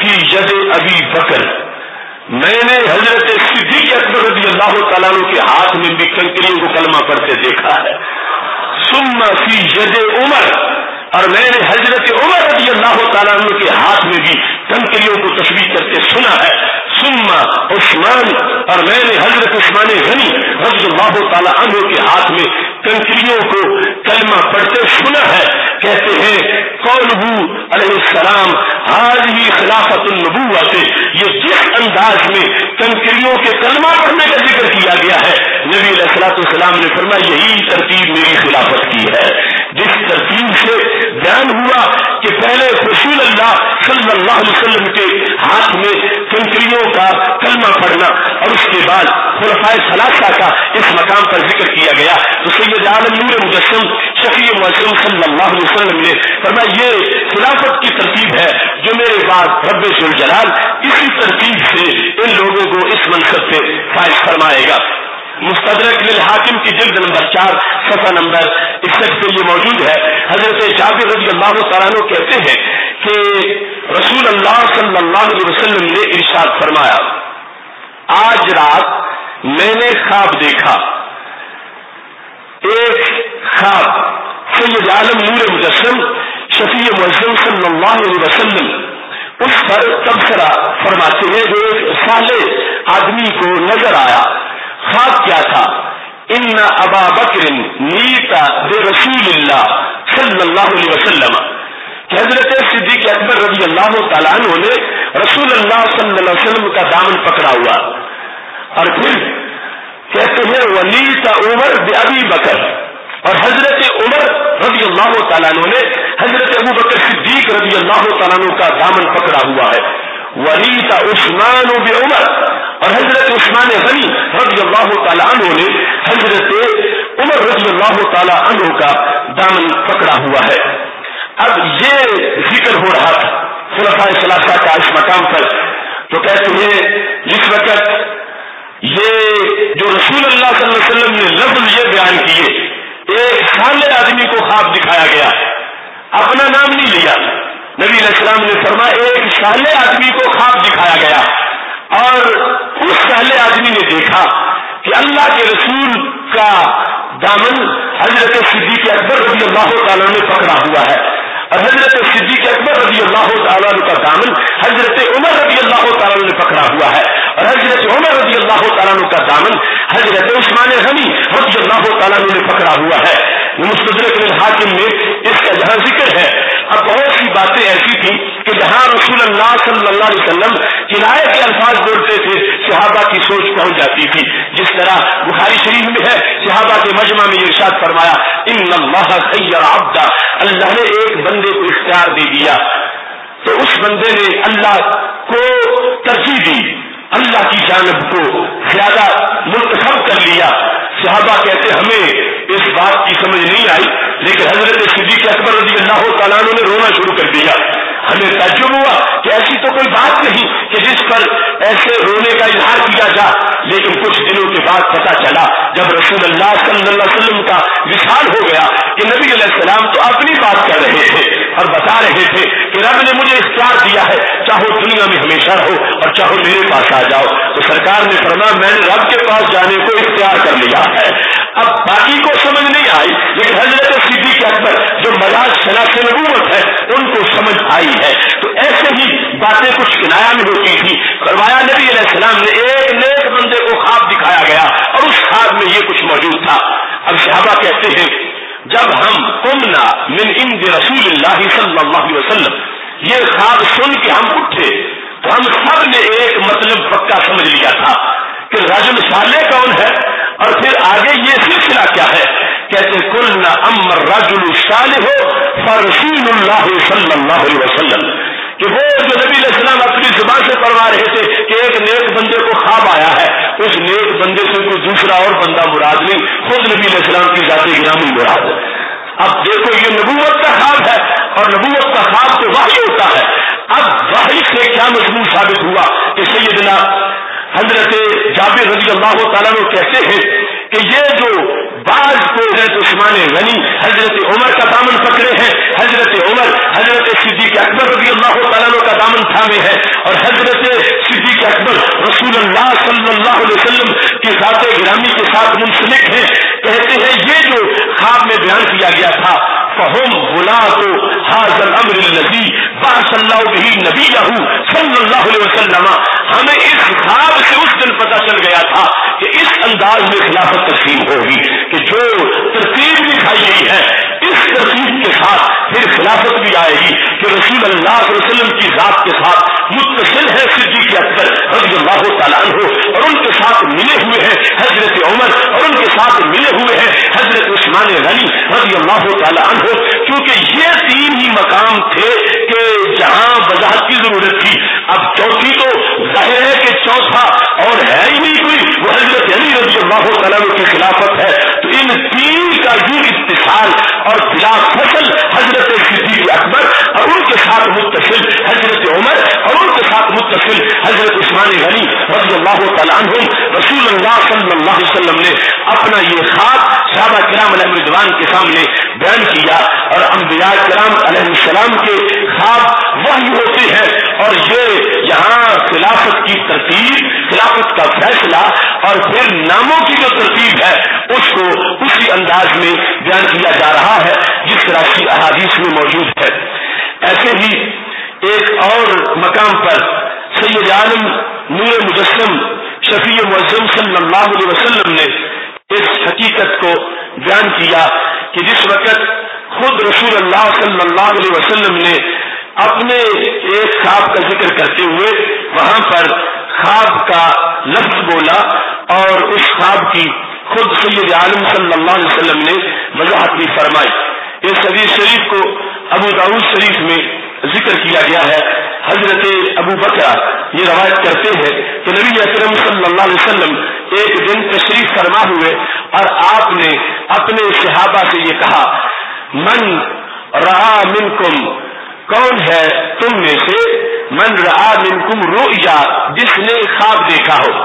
S1: فی جد ابی بکر۔ میں نے حضرت صدیق اکبر رضی اللہ تعالیٰ کے ہاتھ میں بھی کنکریوں کو کلمہ پڑھتے دیکھا ہے۔ سما فی جد عمر اور میں نے حضرت عمر رضی اللہ تعالیٰ کے ہاتھ میں بھی کنکریوں کو تصویر کرتے سنا ہے۔ سما عثمان، اور میں نے حضرت عثمان غنی رضی اللہ تعالیٰ عنہ کے ہاتھ میں کنکریوں کو کلمہ پڑھتے سنا ہے۔ کہتے ہیں کون علیہ السلام آج ہی خلافت النبوت یہ جس انداز میں کنکریوں کے کلمہ پڑھنے کا ذکر کیا گیا ہے، نبی علیہ السلاۃ السلام نے فرمایا، یہی ترتیب میری خلافت کی ہے۔ جس ترتیب سے بیان ہوا کہ پہلے رسول اللہ صلی اللہ علیہ وسلم کے ہاتھ میں کنکریوں کا کلمہ پڑھنا اور اس کے بعد خلفائے خلاصہ کا اس مقام پر ذکر کیا گیا تو سید عالم نور مجسم شفیع معصوم صلی اللہ علیہ وسلم نے فرمایا، یہ خلافت کی ترتیب ہے جو میرے بعد رب الجلال اسی ترتیب سے ان لوگوں کو اس منصب سے فائز فرمائے گا۔ مستدرک للحاکم کی جلد نمبر چار، صفحہ نمبر اکسٹھ پہ یہ موجود ہے۔ حضرت جابر رضی اللہ تعالیٰ کہتے ہیں کہ رسول اللہ صلی اللہ علیہ وسلم نے ارشاد فرمایا، آج رات میں نے خواب دیکھا۔ ایک خواب، سید عالم نور مجسم، شفیع مجسم صلی اللہ علیہ وسلم اس پر تبصرہ فرماتے ہیں جو ایک سالے آدمی کو نظر آیا۔ خواب کیا تھا؟ ان ابا بکر نیتا بے رسول اللہ صلی اللہ علیہ وسلم۔ کہ حضرت صدیق اکبر رضی اللہ تعالیٰ عنہ نے رسول اللہ صلی اللہ علیہ وسلم کا دامن پکڑا ہوا۔ اور پھر کہتے ہیں ولی کا عمر بے ابھی بکر اور حضرت عمر رضی اللہ تعالیٰ عنہ نے حضرت ابو بکر صدیق رضی اللہ تعالیٰ عنہ کا دامن پکڑا ہوا ہے۔ ولی کا عثمان بے عمر اور حضرت عثمان غنی رضی اللہ تعالیٰ عنہ نے حضرت عمر رضی اللہ تعالیٰ عنہ کا دامن پکڑا ہوا ہے۔ اب یہ ذکر ہو رہا تھا خلفاء خلاصہ کا اس مقام پر تو کہتے ہیں جس وقت یہ جو رسول اللہ صلی اللہ علیہ وسلم نے لفظ یہ بیان کیے، ایک سالے آدمی کو خواب دکھایا گیا۔ اپنا نام نہیں لیا۔ نبی علیہ السلام نے فرمایا، ایک سالے آدمی کو خواب دکھایا گیا۔ اور اس سالے آدمی نے دیکھا کہ اللہ کے رسول کا دامن حضرت صدیق اکبر رضی اللہ تعالیٰ نے پکڑا ہوا ہے۔ اور حضرت صدیق اکبر رضی اللہ تعالیٰ کا دامن حضرت عمر رضی اللہ تعالیٰ نے پکڑا ہوا ہے۔ اور حضرت عمر رضی اللہ تعالیٰ کا دامن حضرت عثمان غنی رضی اللہ تعالیٰ نے پکڑا ہوا ہے۔ مستدرک الحاکم میں اس کا جہاں ذکر ہے۔ اب بہت سی باتیں ایسی تھیں کہ جہاں رسول اللہ صلی اللہ علیہ وسلم کنارے کے الفاظ بولتے تھے، صحابہ کی سوچ پہنچ جاتی تھی۔ جس طرح بخاری شریف میں ہے، صحابہ کے مجمع میں یہ ارشاد فرمایا، ان اللہ سید عبدا اللہ نے ایک بندے کو اختیار دے دیا۔ تو اس بندے نے اللہ کو ترجیح دی۔ اللہ کی جانب کو زیادہ منتخب کر لیا۔ صحابہ کہتے ہمیں اس بات کی سمجھ نہیں آئی، لیکن حضرت صدیق اکبر رضی اللہ تعالیٰ نے رونا شروع کر دیا۔ ہمیں تعجب ہوا کہ ایسی تو کوئی بات نہیں کہ جس پر ایسے رونے کا اظہار کیا جا، لیکن کچھ دنوں کے بعد پتا چلا جب رسول اللہ صلی اللہ علیہ وسلم کا وشال ہو گیا کہ نبی علیہ السلام تو اپنی بات کر رہے تھے اور بتا رہے تھے کہ رب نے مجھے اختیار دیا ہے، چاہو دنیا میں ہمیشہ رہو اور چاہو میرے پاس آ جاؤ۔ تو سرکار نے فرما میں نے رب کے پاس جانے کو اختیار کر لیا ہے۔ اب باقی کو سمجھ نہیں آئی، لیکن حضرت سیدھی کے اکبر جو مزاج شناخت نبوت ہے، ان کو سمجھ آئی ہے۔ تو ایسے ہی باتیں کچھ کنایا میں ہوتی تھی فرمایا نبی علیہ السلام نے ایک نیک بندے کو خواب دکھایا گیا اور اس خواب میں یہ کچھ موجود تھا۔ اب صحابہ کہتے ہیں، جب ہم کمنا من اند رسول اللہ صلی اللہ علیہ وسلم، یہ خواب سن کے ہم اٹھے، تو ہم سب نے ایک مطلب پکا سمجھ لیا تھا کہ راجل صالح کون ہے اور پھر آگے یہ سلسلہ کیا ہے۔ کہتے کل نہ امر راجل صالح ہو فرسین اللہ صلی اللہ علیہ وسلم. کہ وہ جو نبی علیہ السلام اپنی زبان سے پڑھوا رہے تھے کہ ایک نیک بندے کو خواب آیا ہے، اس نیک بندے سے کوئی دوسرا اور بندہ مراد نہیں، خود نبی علیہ السلام کی ذاتی گرامی مراد ہے۔ اب دیکھو، یہ نبوت کا خواب ہے اور نبوت کا خواب تو واحد ہوتا ہے۔ اب واحد سے کیا مضمون ثابت ہوا کہ سیدنا حضرت جابر رضی اللہ تعالیٰ کہتے ہیں کہ یہ جو بعض کو حضرت عثمان غنی، حضرت عمر کا دامن پکڑے ہیں، حضرت عمر، حضرت صدیق اکبر رضی اللہ تعالیٰ کا دامن تھامے ہیں اور حضرت صدیق اکبر رسول اللہ صلی اللہ علیہ وسلم کی ذات گرامی کے ساتھ منسلک ہیں، کہتے ہیں یہ جو خواب میں بیان کیا گیا تھا فہم بلا تو حاضر امر نبی با صلی اللہ علیہ نبی صلی اللہ علیہ وسلم. ہمیں اس حساب سے اس دن پتہ چل گیا تھا کہ اس انداز میں خلافت تقسیم ہوگی کہ جو ترتیب دکھائی گئی ہے اس ترتیب کے ساتھ پھر خلافت بھی آئے گی کہ رسول اللہ علیہ وسلم کی ذات کے ساتھ متصل ہے صدیق اکبر رضی اللہ تعالیٰ عنہ اور ان کے ساتھ ملے ہوئے ہیں حضرت عمر اور ان کے ساتھ ملے ہوئے ہیں حضرت عثمان غنی رضی اللہ تعالیٰ عنہ کیونکہ یہ تین ہی مقام تھے کہ جہاں وضاحت کی ضرورت تھی۔ اب چوتھی تو ظاہر ہے کہ چوتھا اور ہے ہی نہیں کوئی حضرت علی رضی اللہ تعالیٰ کی خلافت ہے، تو ان تین کا یوں اتصال اور بلا فصل حضرت صدیق اکبر اور ان کے ساتھ متصل حضرت عمر اور ان کے ساتھ متصل حضرت عثمان غنی رضی اللہ تعالیٰ عنہ رسول اللہ صلی اللہ علیہ وسلم نے اپنا یہ خواب صحابہ کرام علیہ رضوان کے سامنے بیان کیا اور انبیاء کرام علیہ السلام کے خواب وہی ہوتے ہیں۔ اور یہ یہاں خلافت کی ترتیب، خلافت کا فیصلہ اور پھر ناموں کی جو ترتیب ہے، اس کو اسی انداز میں بیان کیا جا رہا ہے، جس طرح کی احادیث میں موجود ہے۔ ایسے ہی ایک اور مقام پر سید عالم نور مجسم شفیع معظم صلی اللہ علیہ وسلم نے اس حقیقت کو بیان کیا کہ جس وقت خود رسول اللہ صلی اللہ علیہ وسلم نے اپنے ایک خواب کا ذکر کرتے ہوئے وہاں پر خواب کا لفظ بولا اور اس خواب کی خود سید عالم صلی اللہ علیہ وسلم نے وضاحت بھی فرمائی۔ اس حدیث شریف کو ابو داود شریف میں ذکر کیا گیا ہے۔ حضرت ابو بکرا یہ روایت کرتے ہیں کہ نبی اکرم صلی اللہ علیہ وسلم ایک دن تشریف فرما ہوئے اور آپ نے اپنے صحابہ سے یہ کہا، من رہا منکم کون ہے تم میں سے؟ من رہا منکم رویا جس نے خواب دیکھا ہو۔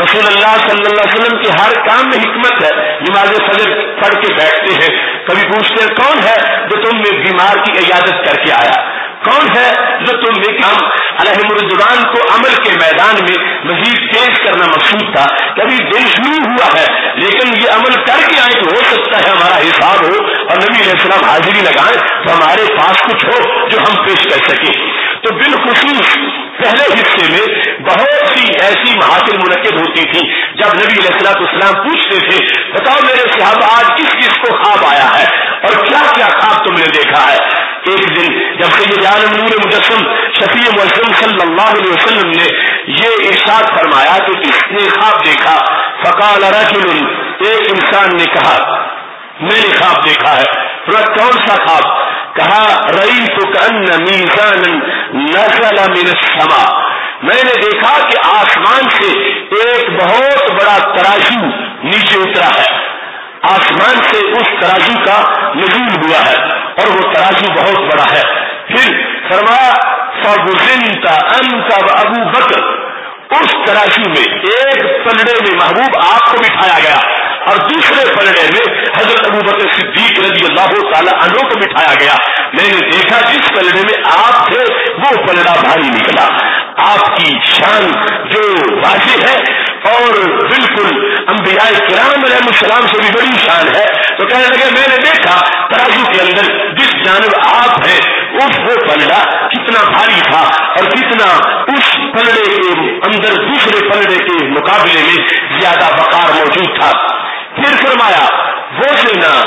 S1: رسول اللہ صلی اللہ علیہ وسلم کے ہر کام میں حکمت ہے۔ نماز فجر پڑھ کے بیٹھتے ہیں۔ کبھی پوچھتے ہیں، کون ہے جو تم میں بیمار کی عیادت کر کے آیا کون ہے جو تم نے کام علیہ مرزبان کو عمل کے میدان میں مزید تیز کرنا مقصود تھا۔ کبھی دن شروع ہوا ہے، لیکن یہ عمل کر کے آئے تو ہو سکتا ہے ہمارا حساب ہو۔ اور نبی علیہ السلام حاضری لگائیں تو ہمارے پاس کچھ ہو جو ہم پیش کر سکیں۔ تو بالخصوص پہلے حصے میں بہت سی ایسی محافل منعقد ہوتی تھی جب نبی علیہ السلام اسلام پوچھتے تھے، بتاؤ میرے صحابہ، آج کس کس کو خواب آیا ہے؟ اور کیا کیا خواب تم نے دیکھا ہے؟ ایک دن جب سید عالم نور مجسم شفیع مسلم صلی اللہ علیہ وسلم نے یہ ارشاد فرمایا کہ کس نے خواب دیکھا؟ فقال رجل، ایک انسان نے کہا، میں نے خواب دیکھا ہے۔ کون سا خواب؟ کہا رئی تو کن میزان نزل من السماء۔ میں نے دیکھا کہ آسمان سے ایک بہت بڑا ترازو نیچے اترا ہے۔ آسمان سے اس ترازو کا نزول ہوا ہے اور وہ ترازو بہت بڑا ہے۔ پھر فرمایا انت ابو بکر اس ترازو میں ایک پلڑے میں محبوب آپ کو بٹھایا گیا اور دوسرے پلڑے میں حضرت ابو بکر صدیق رضی اللہ تعالیٰ عنہ کو بٹھایا گیا۔ میں نے دیکھا جس پلڑے میں آپ تھے، وہ پلڑا بھاری نکلا۔ آپ کی شان جو واضح ہے اور بالکل انبیاء کرام علیہ السلام سے بھی بڑی شان ہے۔ تو کہنے لگے، میں نے دیکھا ترازو کے اندر جس جانب آپ ہیں، اس وہ پلڑا کتنا بھاری تھا اور کتنا اس پلڑے کے اندر دوسرے پلڑے کے مقابلے میں زیادہ بقار موجود تھا۔ پھر فرمایا، وہ سینا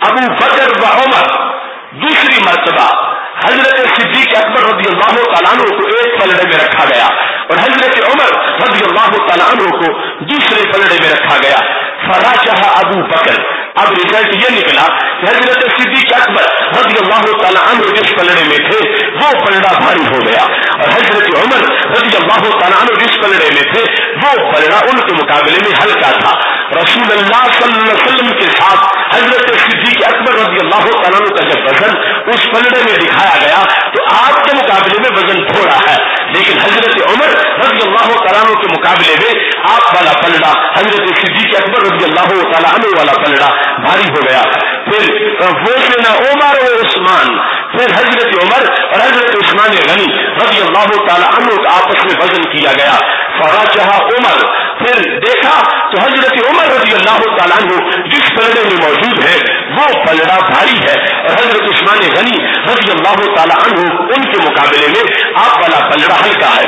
S1: ابو بکر و عمر، دوسری مرتبہ حضرت صدیق اکبر رضی اللہ تعالیٰ عنہ کو ایک پلڑے میں رکھا گیا اور حضرت عمر رضی اللہ تعالیٰ عنہ کو دوسرے پلڑے میں رکھا گیا۔ فرا چاہا ابو بکر۔ اب ریزلٹ یہ نکلا کہ حضرت صدیق اکبر رضی اللہ تعالیٰ عنہ جس پلڑے میں تھے، وہ پلڑا بھاری ہو گیا۔ اور حضرت عمر رضی اللہ تعالیٰ عنہ جس پلڑے میں تھے، وہ پلڑا ان کے مقابلے میں ہلکا تھا۔ رسول اللہ صلی اللہ علیہ وسلم کے ساتھ حضرت صدیق اکبر رضی اللہ تعالیٰ کا جب وزن اس پلڑے میں دکھایا گیا تو آپ کے مقابلے میں وزن تھوڑا ہے۔ لیکن حضرت عمر رضی اللہ تعالیٰ کے مقابلے میں آپ والا پلڑا، حضرت صدیق اکبر رضی اللہ تعالیٰ عنہ والا پلڑا بھاری ہو گیا۔ پھر وہ عمر و عثمان، پھر حضرت عمر اور حضرت عثمان غنی رضی اللہ تعالیٰ عنہ کا آپس میں وزن کیا گیا۔ فوراً عمر پھر دیکھا تو حضرت عمر رضی اللہ تعالیٰ عنہ جس پلڑے میں موجود ہے وہ پلڑا بھاری ہے اور حضرت عثمان غنی رضی اللہ تعالیٰ عنہ ان کے مقابلے میں آپ والا پلڑا ہلکا ہے۔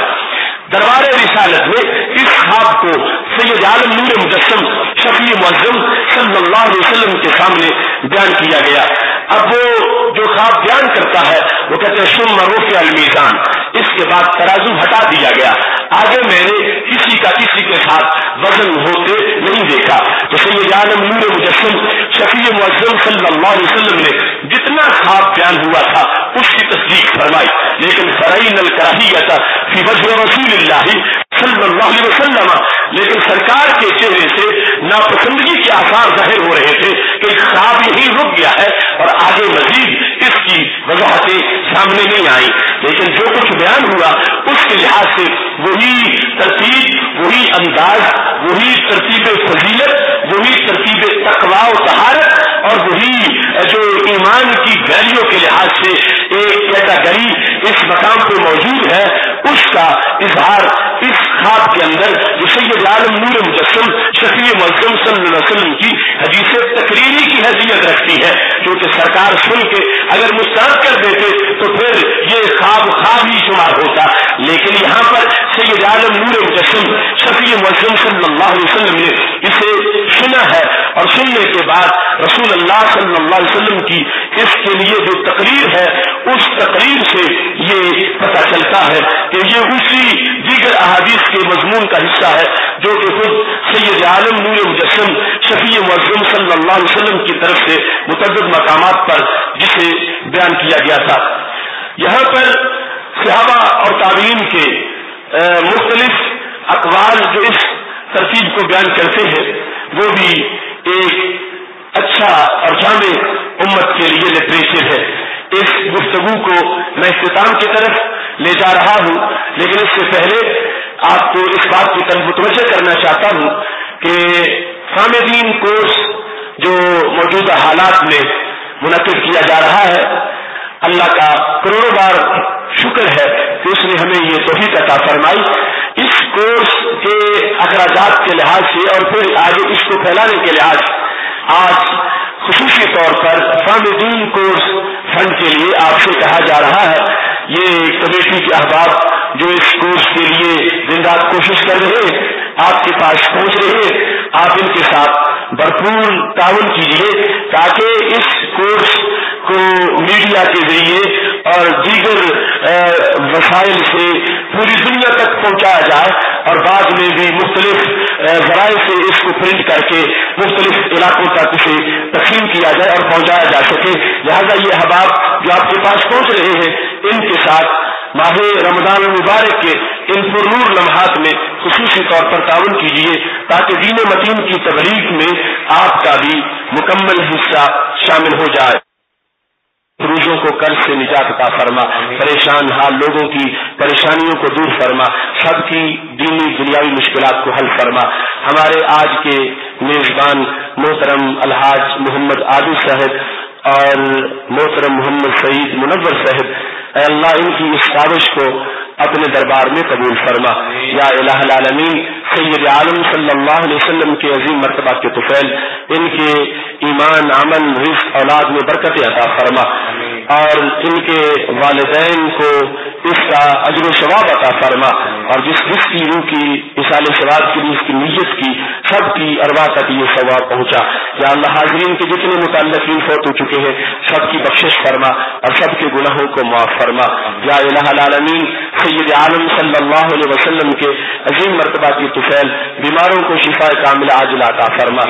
S1: دربار رسالت میں اس خواب کو سید عالم نور مجسم شفیع معظم صلی اللہ علیہ وسلم کے سامنے بیان کیا گیا۔ اب وہ جو خواب بیان کرتا ہے، وہ کہتے ہیں سم مروف المیزان اس کے بعد ترازو ہٹا دیا گیا۔ آگے میں نے کسی کا کسی کے ساتھ وزن ہوتے نہیں دیکھا۔ تو سید عالم نور مجسم، شفیع معظم صلی اللہ علیہ وسلم نے جتنا خواب بیان ہوا تھا اس کی تصدیق فرمائی، لیکن فرائی نل کراہی فی وجہ رسول اللہ صلی اللہ علیہ وسلم، لیکن سرکار کے چہرے سے ناپسندگی کے آثار ظاہر ہو رہے تھے کہ خواب یہی رک گیا ہے اور آگے مزید اس کی وضاحتیں سامنے نہیں آئی لیکن جو کچھ بیان ہوا، اس کے لحاظ سے وہی ترتیب، وہی انداز، وہی ترتیب فضیلت، وہی ترتیب تقوا و تہارت اور وہی جو ایمان کی گہریوں کے لحاظ سے ایک کیٹاگری اس مقام پہ موجود ہے، اس کا اظہار اس خواب کے اندر، جو سید عالم نور مجسم، شفیع مجسم صلی اللہ علیہ وسلم کی حدیث تقریری کی حیثیت رکھتی ہے۔ کیونکہ سرکار سن کے اگر مسترد کر دیتے تو پھر یہ خواب خواب ہی شمار ہوتا۔ لیکن یہاں پر سید عالم نور مجسم، شفیع مجسم صلی اللہ علیہ وسلم نے اسے سنا ہے۔ اور سننے کے بعد رسول اللہ صلی اللہ علیہ وسلم کی اس کے لیے جو تقریر ہے، اس تقریر سے یہ پتہ چلتا ہے کہ یہ اسی دیگر احادیث کے مضمون کا حصہ ہے، جو کہ خود سید عالم نور مجسم شفیع مظلوم صلی اللہ علیہ وسلم کی طرف سے متعدد مقامات پر جسے بیان کیا گیا تھا۔ یہاں پر صحابہ اور تعلیم کے مختلف اقوال جو اس ترتیب کو بیان کرتے ہیں، وہ بھی ایک اچھا اور جامع امت کے لیے لٹریچر ہے۔ اس گفتگو کو میں اختتام کی طرف لے جا رہا ہوں۔ لیکن اس سے پہلے آپ کو اس بات کی طرف متوجہ کرنا چاہتا ہوں کہ خامدین کورس جو موجودہ حالات میں منعقد کیا جا رہا ہے، اللہ کا کروڑوں بار شکر ہے کہ اس نے ہمیں یہ توحید عطا فرمائی۔ اس کورس کے اخراجات کے لحاظ سے اور پھر آگے اس کو پھیلانے کے لحاظ آج خصوصی طور پر فامدین کورس فنڈ کے لیے آپ سے کہا جا رہا ہے۔ یہ کمیٹی کے احباب جو اس کورس کے لیے دن رات کوشش کر رہے ہیں۔ آپ کے پاس پہنچ رہے، آپ ان کے ساتھ بھرپور تعاون کیجیے تاکہ اس کورس کو میڈیا کے ذریعے اور دیگر وسائل سے پوری دنیا تک پہنچایا جائے اور بعد میں بھی مختلف ذرائع سے اس کو پرنٹ کر کے مختلف علاقوں تک اسے تقسیم کیا جائے اور پہنچایا جا سکے۔ لہذا یہ حباب جو آپ کے پاس پہنچ رہے ہیں، ان کے ساتھ ماہ رمضان المبارک کے ان پرنور لمحات میں خصوصی طور پر تعاون کیجیے تاکہ دین متین کی تبلیغ میں آپ کا بھی مکمل حصہ شامل ہو جائے۔ روزوں کو قرض سے نجات کا فرما، پریشان حال لوگوں کی پریشانیوں کو دور فرما، سب کی دینی دنیاوی مشکلات کو حل فرما۔ ہمارے آج کے میزبان محترم الحاج محمد عادل صاحب اور محترم محمد سعید منور صاحب، اے اللہ ان کی اس کاوش کو اپنے دربار میں قبول فرما۔ یا الہ العالمین، سید عالم صلی اللہ علیہ وسلم کے عظیم مرتبہ کے طفیل، ان کے ایمان، عمل، رزق، اولاد میں برکت عطا فرما۔ اور ان کے والدین کو اس کا اجر و ثواب عطا فرما۔ اور جس جس کی روح کی مثال ثواب کی، اس کی نیت کی، سب کی اروا تک یہ ثواب پہنچا۔ یا اللہ، حاضرین کے جتنے متعلقین فوت ہو چکے ہیں، سب کی بخشش فرما اور سب کے گناہوں کو معاف فرما۔ یا الہ العالمین سید عالم صلی اللہ علیہ وسلم کے عظیم مرتبہ کی طفیل بیماروں کو شفا کامل آج لاتا فرما۔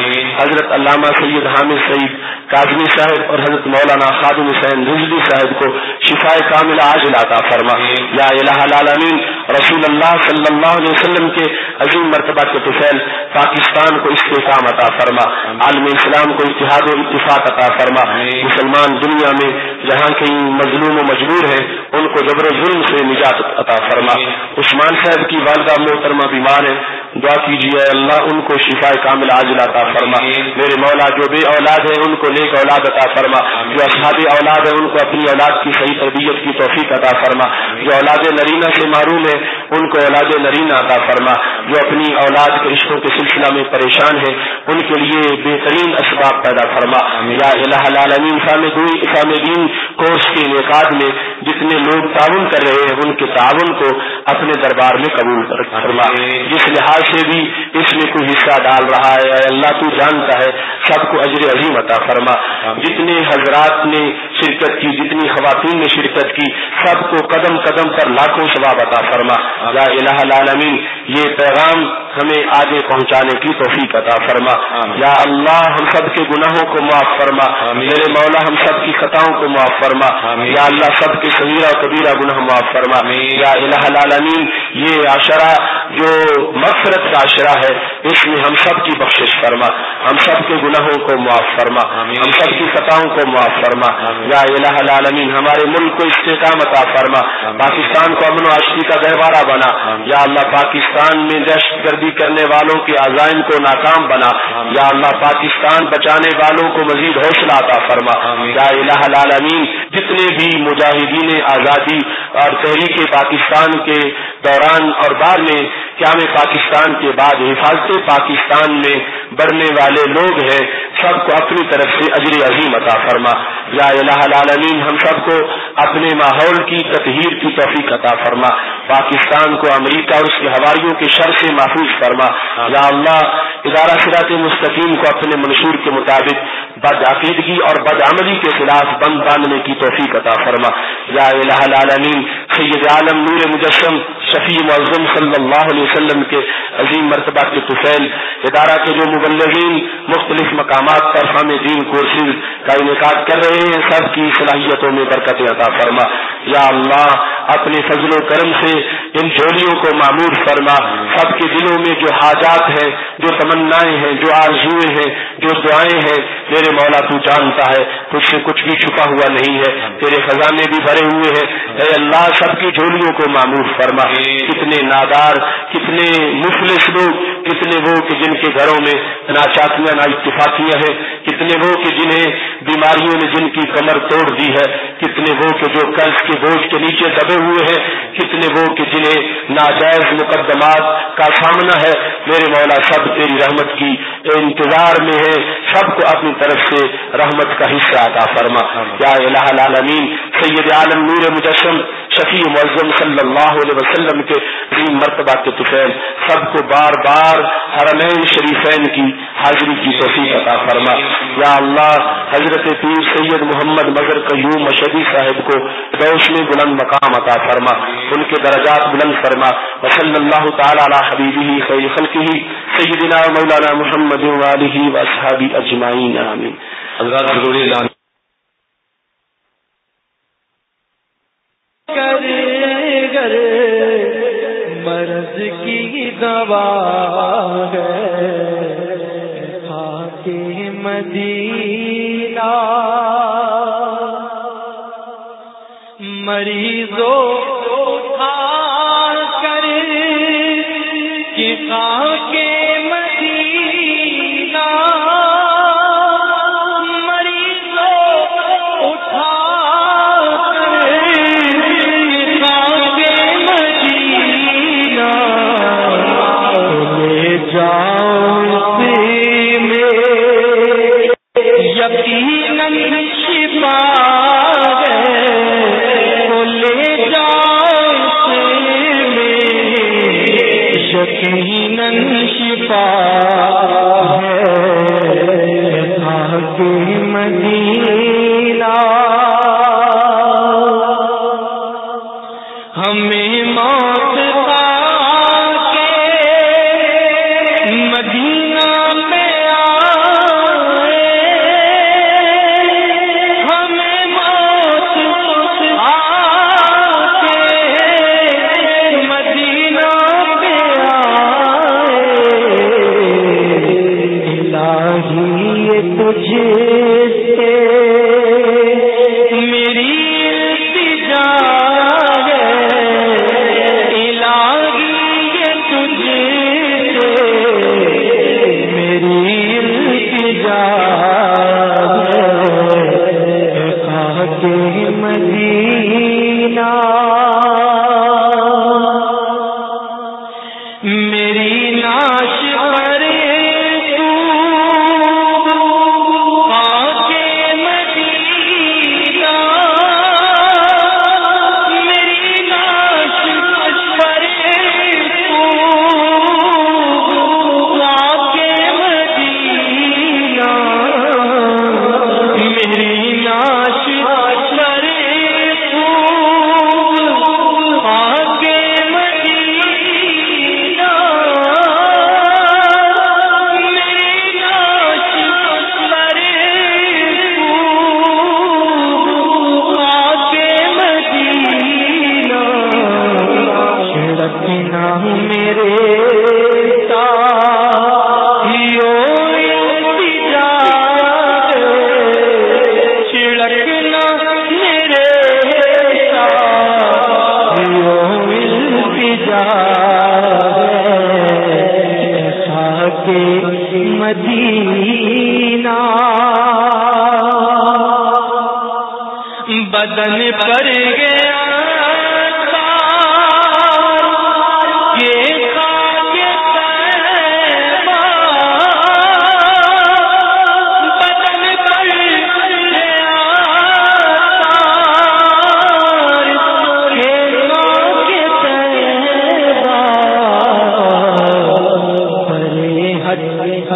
S1: حضرت علامہ سید حامد سعید کاظمی صاحب اور حضرت مولانا خادم حسین رضوی صاحب کو شفا کامل آج لاتا فرما۔ یا الہ العالمین رسول اللہ صلی اللہ علیہ وسلم کے عظیم مرتبہ کے طفیل پاکستان کو استحکام عطا فرما۔ عالم اسلام کو اتحاد و اتفاق عطا فرما۔ مسلمان دنیا میں جہاں کہیں مظلوم و مجبور ہیں ان کو جبر و ظلم سے نجات عطا فرما۔ عثمان صاحب کی والدہ محترمہ بیمار ہے۔ دعا کیجیے اللہ ان کو شفا کامل عاجل عطا فرما۔ میرے مولا جو بے اولاد ہے ان کو نیک اولاد عطا فرما۔ جو اصحابی اولاد ہے ان کو اپنی اولاد کی صحیح تربیت کی توفیق عطا فرما۔ جو اولاد نرینہ سے معروم ہے ان کو اولاد نرینہ عطا فرما۔ جو اپنی اولاد کے رشتوں کے سلسلہ میں پریشان ہے ان کے لیے بہترین اسباب پیدا فرما۔ یا الہ العالمین اسلام دین کورس کے انعقاد میں جتنے لوگ تعاون کر رہے ہیں ان کے تعاون کو اپنے دربار میں قبول فرما۔ جس لحاظ سے بھی اس میں کوئی حصہ ڈال رہا ہے۔ اللہ تو جانتا ہے سب کو اجر عظیم عطا فرما۔ جتنے حضرات نے شرکت کی جتنی خواتین نے شرکت کی سب کو قدم قدم پر لاکھوں ثواب عطا فرما۔ یا الہ العالمین یہ پیغام ہمیں آگے پہنچانے کی توفیق عطا فرما۔ یا اللہ ہم سب کے گناہوں کو معاف فرما۔ میرے مولا ہم سب کی خطاؤں کو معاف فرما۔ یا اللہ سب کے صغیرہ کبیرہ گناہ معاف فرما۔ یا الہ العالمین یہ عشرہ جو مقصد مغفرت کا اشرا ہے اس میں ہم سب کی بخشش فرما ہم سب کے گناہوں کو معاف فرما ہم سب کی خطاؤں کو معاف فرما۔ یا الہ العالمین ہمارے ملک کو استحکام عطا فرما۔ پاکستان کو امن و آشتی کا گہوارہ بنا۔ یا اللہ پاکستان میں دہشت گردی کرنے والوں کے عزائم کو ناکام بنا۔ یا اللہ پاکستان بچانے والوں کو مزید حوصلہ عطا فرما۔ یا الہ العالمین جتنے بھی مجاہدین آزادی اور تحریک پاکستان کے دوران اور بعد میں کیا میں پاکستان کے بعد حفاظت پاکستان میں بڑھنے والے لوگ ہیں، سب کو اپنی طرف سے اجر عظیم عطا فرما۔ یا الہ العالمین، ہم سب کو اپنے ماحول کی تطہیر کی توفیق عطا فرما۔ پاکستان کو امریکہ اور اس کے حواریوں کے شر سے محفوظ فرما۔ یا اللہ، ادارہ سرات مستقیم کو اپنے منشور کے مطابق بد عقیدگی اور بد عملی کے خلاف بند باندھنے کی توفیق عطا فرما۔ یا الہ العالمین، سید عالم نور مجسم، شفیع معظم صلی اللہ علیہ وسلم کے عظیم مرتبہ کے طفیل، ادارہ کے جو مبلغین، مختلف مقامات پر خام دین کورسز کا انعقاد کر رہے ہیں، سب کی صلاحیتوں میں برکت عطا فرما۔ یا اللہ، اپنے فضل و کرم سے ان جولیوں کو معمور فرما۔ سب کے دلوں میں جو حاجات ہیں، جو تمنائیں ہیں، جو آرزویں ہیں، جو دعائیں ہیں، میرے مولا تو جانتا ہے، تجھ سے کچھ بھی چھپا ہوا نہیں ہے۔ تیرے خزانے بھی بھرے ہوئے ہیں۔ اے اللہ، سب کی جولیوں کو معمور فرما۔ کتنے نادار، کتنے مفلس لوگ، کتنے وہ کہ جن کے گھروں میں نہ چاکیاں، نہ اتفاقیاں ہیں۔ کتنے وہ کہ جنہیں بیماریوں نے جن کی کمر توڑ دی ہے۔ کتنے وہ کہ جو قرض کے بوجھ کے نیچے دبے ہوئے ہیں۔ کتنے وہ کہ جنہیں ناجائز مقدمات کا سامنا ہے۔ میرے مولا، سب تیری رحمت کی انتظار میں ہے سب کو اپنی طرف سے رحمت کا حصہ عطا فرما۔ یا الہ العالمین، سید عالم نور مجسم، شفیع معظم صلی اللہ علیہ وسلم کے عظیم مرتبہ کے طفیل، سب کو بار بار حرمین شریفین کی حاضری کی توفیق عطا فرما۔ یا اللہ، حضرت پیر سید محمد مظہر قیوم مشدی صاحب کو روشنی بلند مقام عطا فرما۔ ان کے درجات بلند فرما۔ وصلی اللہ تعالی علی حبیبہ خیر خلقہ، سیدنا مولانا محمد و علیہ و اصحابہ اجمعین، آمین۔ حضرات ضروری اعلان
S2: مرض کی دوا ہے۔ مدینہ۔ مریضوں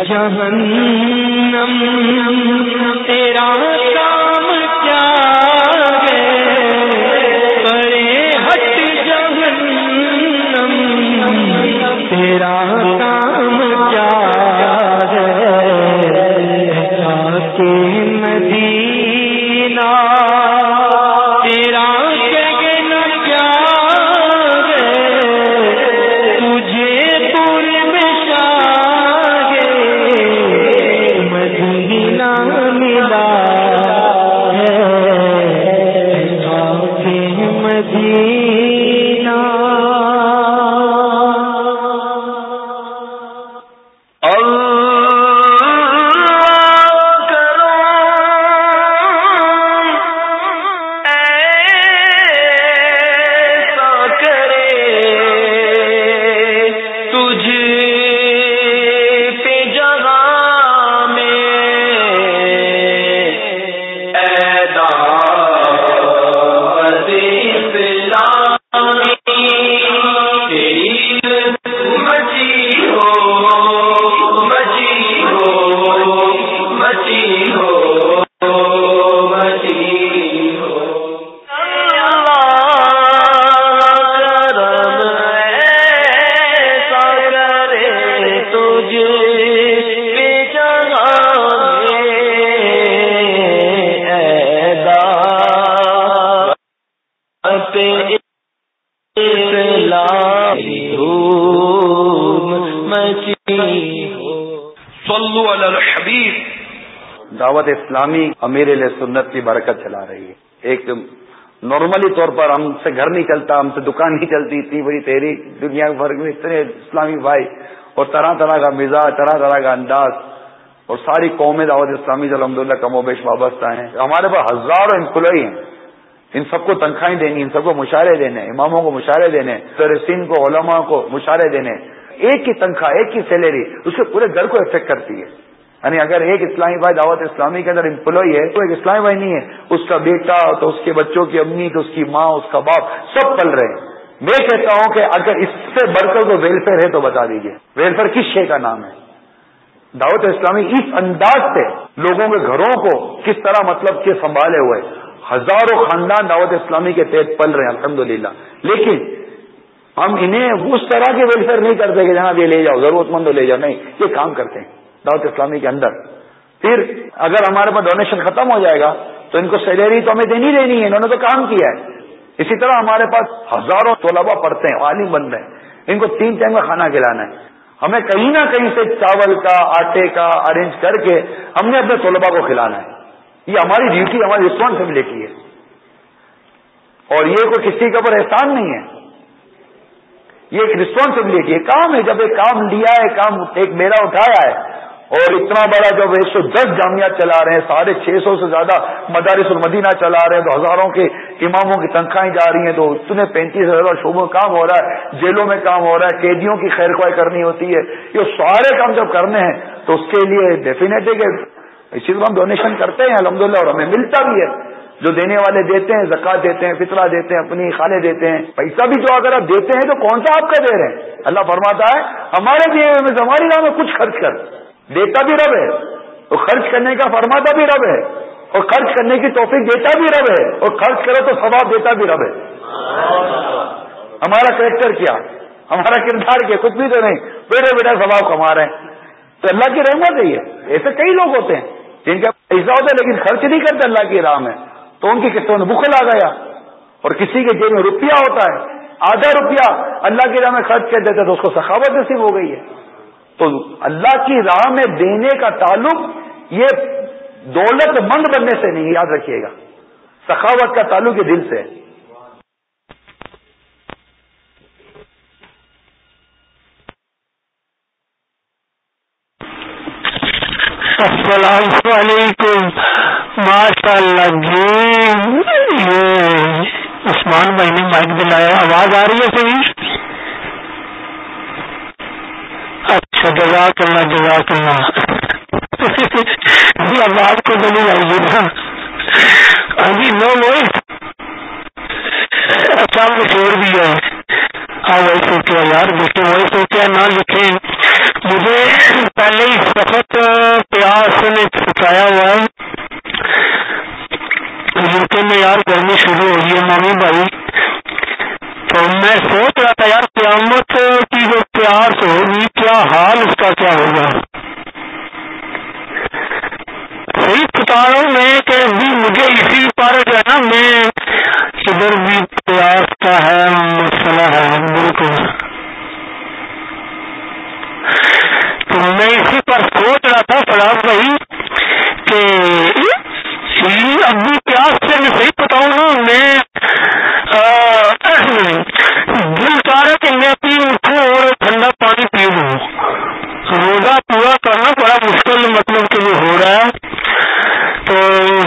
S3: جہن امیر سنت کی برکت چلا رہی ہے۔ ایک نارملی طور پر ہم سے گھر نہیں چلتا، ہم سے دکان نہیں چلتی، اتنی بڑی تیری دنیا بھر میں اتنے اسلامی بھائی اور طرح طرح کا مزاج، طرح طرح کا انداز اور ساری قومیں دعوت اسلامی سے الحمد للہ کم و بیش وابستہ ہیں۔ ہمارے پاس ہزاروں امپلائی ہیں۔ ان سب کو تنخواہیں دینی، ان سب کو مشاعرے دینے، اماموں کو مشاعرے دینے سرسین کو، علماء کو مشاعرے دینے۔ ایک کی تنخواہ، ایک کی سیلری، اس کے پورے گھر کو افیکٹ کرتی ہے۔ یعنی اگر ایک اسلامی بھائی دعوت اسلامی کے اندر امپلائی ہے، تو ایک اسلامی بھائی نہیں ہے۔ اس کا بیٹا، تو اس کے بچوں کی امی، تو اس کی ماں، اس کا باپ، سب پل رہے ہیں۔ میں کہتا ہوں کہ اگر اس سے بڑھ کر تو ویلفیئر ہے تو بتا دیجیے ویلفیئر کس شے کا نام ہے؟ دعوت اسلامی اس انداز سے لوگوں کے گھروں کو کس طرح مطلب کہ سنبھالے ہوئے۔ ہزاروں خاندان دعوت اسلامی کے تحت پل رہے ہیں الحمد لیکن ہم انہیں اس طرح کے ویلفیئر نہیں کرتے کہ جناب یہ لے جاؤ ضرورت مند لے جاؤ، نہیں، یہ کام کرتے ہیں۔ دعوت اسلامی کے اندر۔ پھر اگر ہمارے پاس ڈونیشن ختم ہو جائے گا، تو ان کو سیلری تو ہمیں دینی دینی ہے، انہوں نے تو کام کیا ہے۔ اسی طرح ہمارے پاس ہزاروں طلبا پڑھتے ہیں، عالم بن رہے ہیں۔ ان کو تین ٹائم کا کھانا کھلانا ہے۔ ہمیں کہیں نہ کہیں سے چاول کا، آٹے کا ارینج کر کے ہم نے اپنے طلبا کو کھلانا ہے۔ یہ ہماری ڈیوٹی ہماری ریسپانسبلٹی ہے۔ اور یہ کوئی کسی کے اوپر احسان نہیں ہے۔ یہ ایک ریسپانسبلٹی ہے۔ کام ہے، جب ایک کام لیا ہے، کام ایک میرا اٹھایا ہے اور اتنا بڑا جب ایک سو دس جامعات چلا رہے ہیں، ساڑھے چھ سو سے زیادہ مدارس المدینہ چلا رہے ہیں، تو ہزاروں کے اماموں کی تنخواہیں جا رہی ہیں، تو اتنے پینتیس ہزار شعبوں میں کام ہو رہا ہے، جیلوں میں کام ہو رہا ہے، قیدیوں کی خیر خواہ کرنی ہوتی ہے، یہ سارے کام جب کرنے ہیں، تو اس کے لیے ڈیفینیٹ ہے کہ اس چیز کو ہم ڈونیشن کرتے ہیں، الحمدللہ، اور ہمیں ملتا بھی ہے۔ جو دینے والے دیتے ہیں زکات دیتے ہیں، فطرہ دیتے ہیں، اپنی خالے دیتے ہیں، پیسہ بھی جو اگر آپ دیتے ہیں، تو کون سا آپ کا دے رہے ہیں؟ اللہ فرماتا ہے، ہمارے دیے ہماری راہ میں کچھ خرچ کر۔ دیتا بھی رب ہے اور خرچ کرنے کا فرماتا بھی رب ہے اور خرچ کرنے کی توفیق دیتا بھی رب ہے اور خرچ کرو تو ثواب دیتا بھی رب ہے۔ ہمارا کریکٹر کیا؟ ہمارا کردار کیا؟ کچھ بھی تو نہیں۔ بیٹے بیٹا، ثواب کما رہے ہیں۔ تو اللہ کی رحمت ہے یہ۔ ایسے کئی لوگ ہوتے ہیں جن کا پیسہ ہوتا ہے لیکن خرچ نہیں کرتے اللہ کی راہ میں۔ تو ان کی قسطوں میں بخل آ گیا۔ اور کسی کے جیب میں روپیہ ہوتا ہے، آدھا روپیہ اللہ کی راہ میں خرچ کر دیتے تو اس کو سخاوت نصیب ہو گئی ہے۔ تو اللہ کی راہ میں دینے کا تعلق یہ دولت مند بننے سے نہیں، یاد رکھیے گا۔ سخاوت کا تعلق یہ دل سے۔
S4: السلام علیکم۔ ماشاء اللہ جی عثمان بھائی نے مائک دلایا۔ آواز آ رہی ہے صحیح اچھا جزاک اللہ جزاک اللہ۔ جی اب آپ کو بنی آئیے نا ہاں جی نو نو۔ اچھا ہم نے چھوڑ دیا ہاں وہی سوچا یار بیٹے وہی سوچا نہ لکھے مجھے پہلے ہی سخت پیاس نے سکھایا ہوا ہے۔ یوکے میں یار، گرمی شروع ہو گئی ہے، مامی بھائی۔ تو میں سوچ رہا تھا یار، قیامت کی جو پیاس ہوگی، کیا حال اس کا کیا ہوگا؟ صحیح بتا رہا ہوں میں کہ مجھے اسی پر جو ہے نا میں ادھر بھی پیاس کا ہے مسئلہ ہے بالکل تو میں اسی پر سوچ رہا تھا فراز بھائی کہ ابھی پیاس سے میں صحیح بتاؤں نا میں دل چاہ رہا کہ میں اپنی اٹھوں اور ٹھنڈا پانی پی لوں روزہ پورا کرنا بڑا مشکل مطلب کہ وہ ہو رہا ہے تو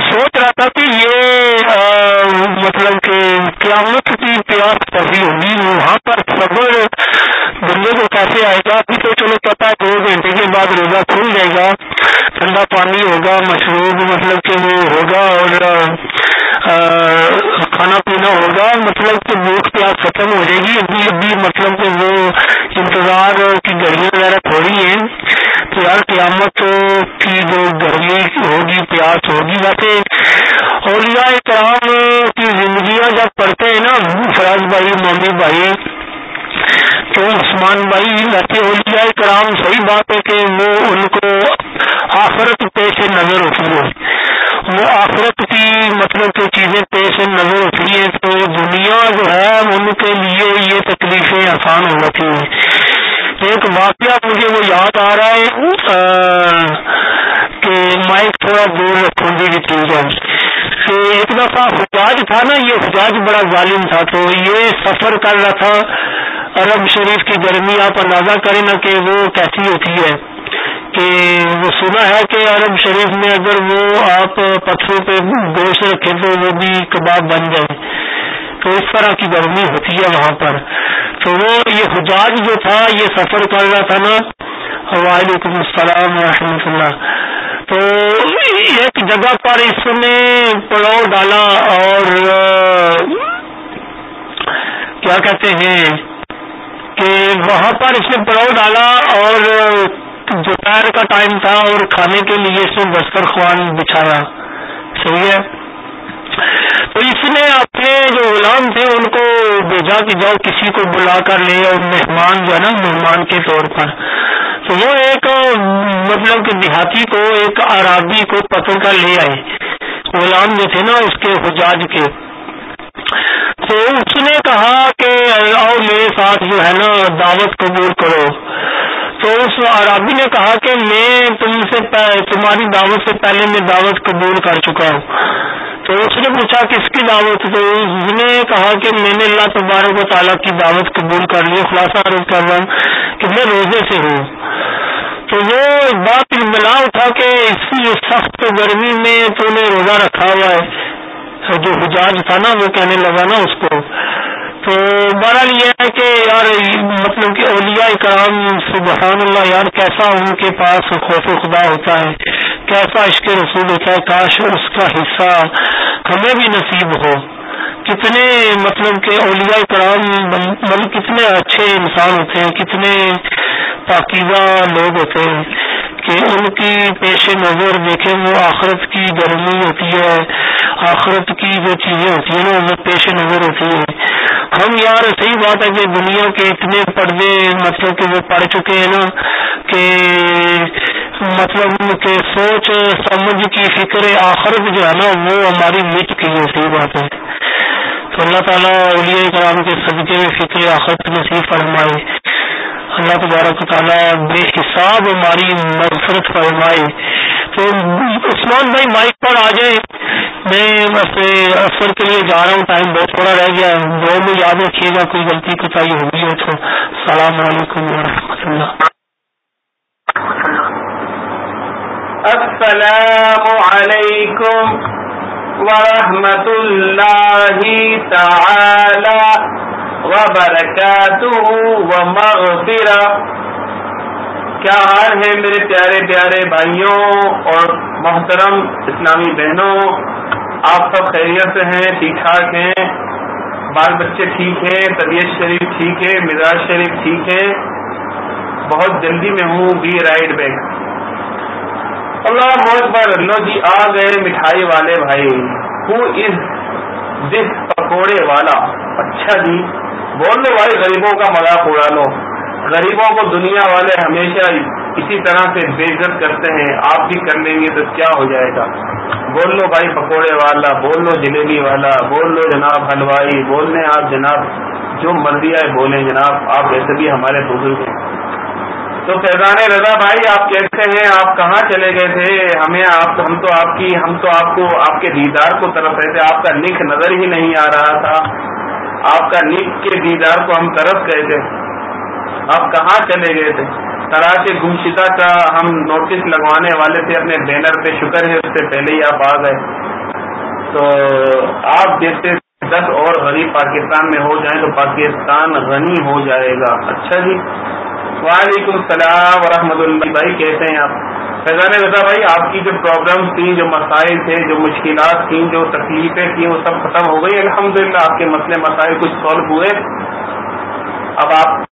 S4: سوچ رہا تھا کہ یہ مطلب کہ قیامت کی پیاس کیسی ہوگی وہاں پر صبر بندے کو کیسے آئے گا ابھی تو چلو پتا دو گھنٹے کے بعد روزہ کھل جائے گا ٹھنڈا پانی ہوگا مشروب مطلب کہ وہ ہوگا اور کھانا پینا ہوگا مطلب کہ بھوک پیاس ختم ہو جائے گی ابھی ابھی مطلب کہ وہ انتظار کی گڑیاں وغیرہ تھوڑی ہیں تو یار قیامت کی جو گرمی ہوگی پیاس ہوگی ویسے اولیاء کرام کی زندگیاں جب پڑھتے ہیں نا فراز بھائی ممی بھائی تو عثمان بھائی ویسے اولیاء کرام صحیح بات ہے کہ وہ ان کو آخرت پیش نظر ہوتی ہے وہ آخرت کی مطلب کہ چیزیں پیش نظر ہوتی ہیں تو دنیا جو ایک واقعہ مجھے وہ یاد آ رہا ہے کہ مائک تھوڑا دور رکھوں گی بھی ٹھیک ہے کہ ایک دفعہ حجاج تھا نا یہ حجاج بڑا ظالم تھا تو یہ سفر کر رہا تھا۔ عرب شریف کی گرمی آپ اندازہ کریں نا کہ وہ کیسی ہوتی ہے۔ کہ وہ سنا ہے کہ عرب شریف میں اگر وہ آپ پتھروں پہ گوشت رکھے تو وہ بھی کباب بن جائے۔ تو اس طرح کی گرمی ہوتی ہے وہاں پر۔ تو وہ یہ حجاج جو تھا، یہ سفر کر رہا تھا نا، وعلیکم السلام ورحمۃ اللہ۔ تو ایک جگہ پر اس نے پڑاؤ ڈالا اور کیا کہتے ہیں کہ وہاں پر اس نے پڑاؤ ڈالا اور دوپہر کا ٹائم تھا اور کھانے کے لیے اس نے دسترخوان بچھایا۔ صحیح ہے؟ تو اس نے اپنے جو غلام تھے ان کو بھیجا کہ جاؤ کسی کو بلا کر لے اور مہمان جو ہے نا، مہمان کے طور پر۔ تو وہ ایک مطلب کہ دیہاتی کو، ایک عرابی کو پتھر کر لے آئے۔ غلام جو تھے نا، اس کے حجاج کے۔ تو اس نے کہا کہ آؤ میرے ساتھ جو ہے نا دعوت قبول کرو۔ تو اس عرابی نے کہا کہ میں تم سے تمہاری دعوت سے پہلے میں دعوت قبول کر چکا ہوں۔ تو اس نے پوچھا کس کی دعوت؟ تو اس نے کہا کہ میں نے اللہ تبارک و تعالیٰ کی دعوت قبول کر لی۔ خلاصہ عرض کر رہا ہوں کہ میں روزے سے ہوں۔ تو وہ بات ملا اٹھا کہ اس کی سخت گرمی میں تو نے روزہ رکھا ہوا ہے۔ جو حجاج تھا نا، وہ کہنے لگا نا اس کو۔ تو بہرحال یہ ہے کہ یار مطلب کہ اولیاء اکرام سبحان اللہ، یار، کیسا ان کے پاس خوف خدا ہوتا ہے، کیسا عشق رسول ہوتا ہے، کاش اس کا حصہ ہمیں بھی نصیب ہو۔ کتنے مطلب کہ اولیاء کرام مطلب کتنے اچھے انسان ہوتے ہیں، کتنے پاکیزہ لوگ ہوتے ہیں۔ کہ ان کی پیش نظر دیکھیں، وہ آخرت کی گرمی ہوتی ہے، آخرت کی جو چیزیں ہوتی ہیں نا، وہ پیش نظر ہوتی ہے ہم یار، صحیح بات ہے کہ دنیا کے اتنے پردے مطلب کہ وہ پڑھ چکے ہیں نا، کہ مطلب کہ سوچ، سمجھ کی فکر آخرت جو ہے نا، وہ ہماری مٹ کی ہے، صحیح بات ہے۔ تو اللہ تعالیٰ اولیاء کرام کے صدقے میں فکر آخرت نصیب فرمائے۔ اللہ تبارک تعالیٰ بے حساب ہماری مغفرت فرمائے تو عثمان بھائی مائک پر آ جائیں۔ میں بس اثر کے لیے جا رہا ہوں، ٹائم بہت تھوڑا رہ گیا۔ جو میں یاد رکھیے گا، کوئی غلطی کوتا ہوگی ہو تو۔ السلام علیکم ورحمۃ اللہ۔
S5: السلام علیکم۔ ورحمۃ اللہ تعالی وبرکاتہ ومغفرہ۔ کیا حال ہے میرے پیارے پیارے بھائیوں اور محترم اسلامی بہنوں؟ آپ سب خیریت سے ہیں، ٹھیک ٹھاک ہیں؟ بال بچے ٹھیک ہیں، طبیعت شریف ٹھیک ہے، مزاج شریف ٹھیک ہے؟ بہت جلدی میں ہوں، بی رائڈ بیک۔ اللہ بہت بار لو جی آ گئے مٹھائی والے بھائی۔ ہو از دس پکوڑے والا اچھا جی بول لو بھائی، غریبوں کا مذاق اڑا لو۔ غریبوں کو دنیا والے ہمیشہ اسی طرح سے بےزت کرتے ہیں۔ آپ بھی کر لیں گے تو کیا ہو جائے گا؟ بول لو بھائی، پکوڑے والا، بول لو جلیبی والا، بول لو جناب حلوائی، بول لیں آپ جناب۔ جو مرضی آئے بولیں جناب، آپ ویسے بھی ہمارے بزرگ ہیں۔ تو فیضان رضا بھائی، آپ کیسے ہیں؟ آپ کہاں چلے گئے تھے؟ ہمیں آپ، ہم تو آپ کی، ہم تو آپ کو، آپ کے دیدار کو طرف رہے تھے۔ آپ کا نک نظر ہی نہیں آ رہا تھا۔ آپ کا نک کے دیدار کو ہم طرف گئے تھے۔ آپ کہاں چلے گئے تھے؟ تراش گمشدہ کا ہم نوٹس لگوانے والے تھے۔ اپنے بینر پہ شکر ہے، اس سے پہلے ہی آپ آ گئے۔ تو آپ جیسے دس اور غریب پاکستان میں ہو جائیں تو پاکستان غنی ہو جائے گا۔ اچھا جی۔ وعلیکم السلام ورحمۃ اللہ بھائی، کیسے ہیں آپ؟ فیضان رضا بھائی، آپ کی جو پرابلمس تھیں، جو مسائل تھے، جو مشکلات تھیں، جو تکلیفیں تھیں، وہ سب ختم ہو گئی۔ الحمدللہ آپ کے مسئلے، مسائل کچھ سالو ہوئے۔ اب آپ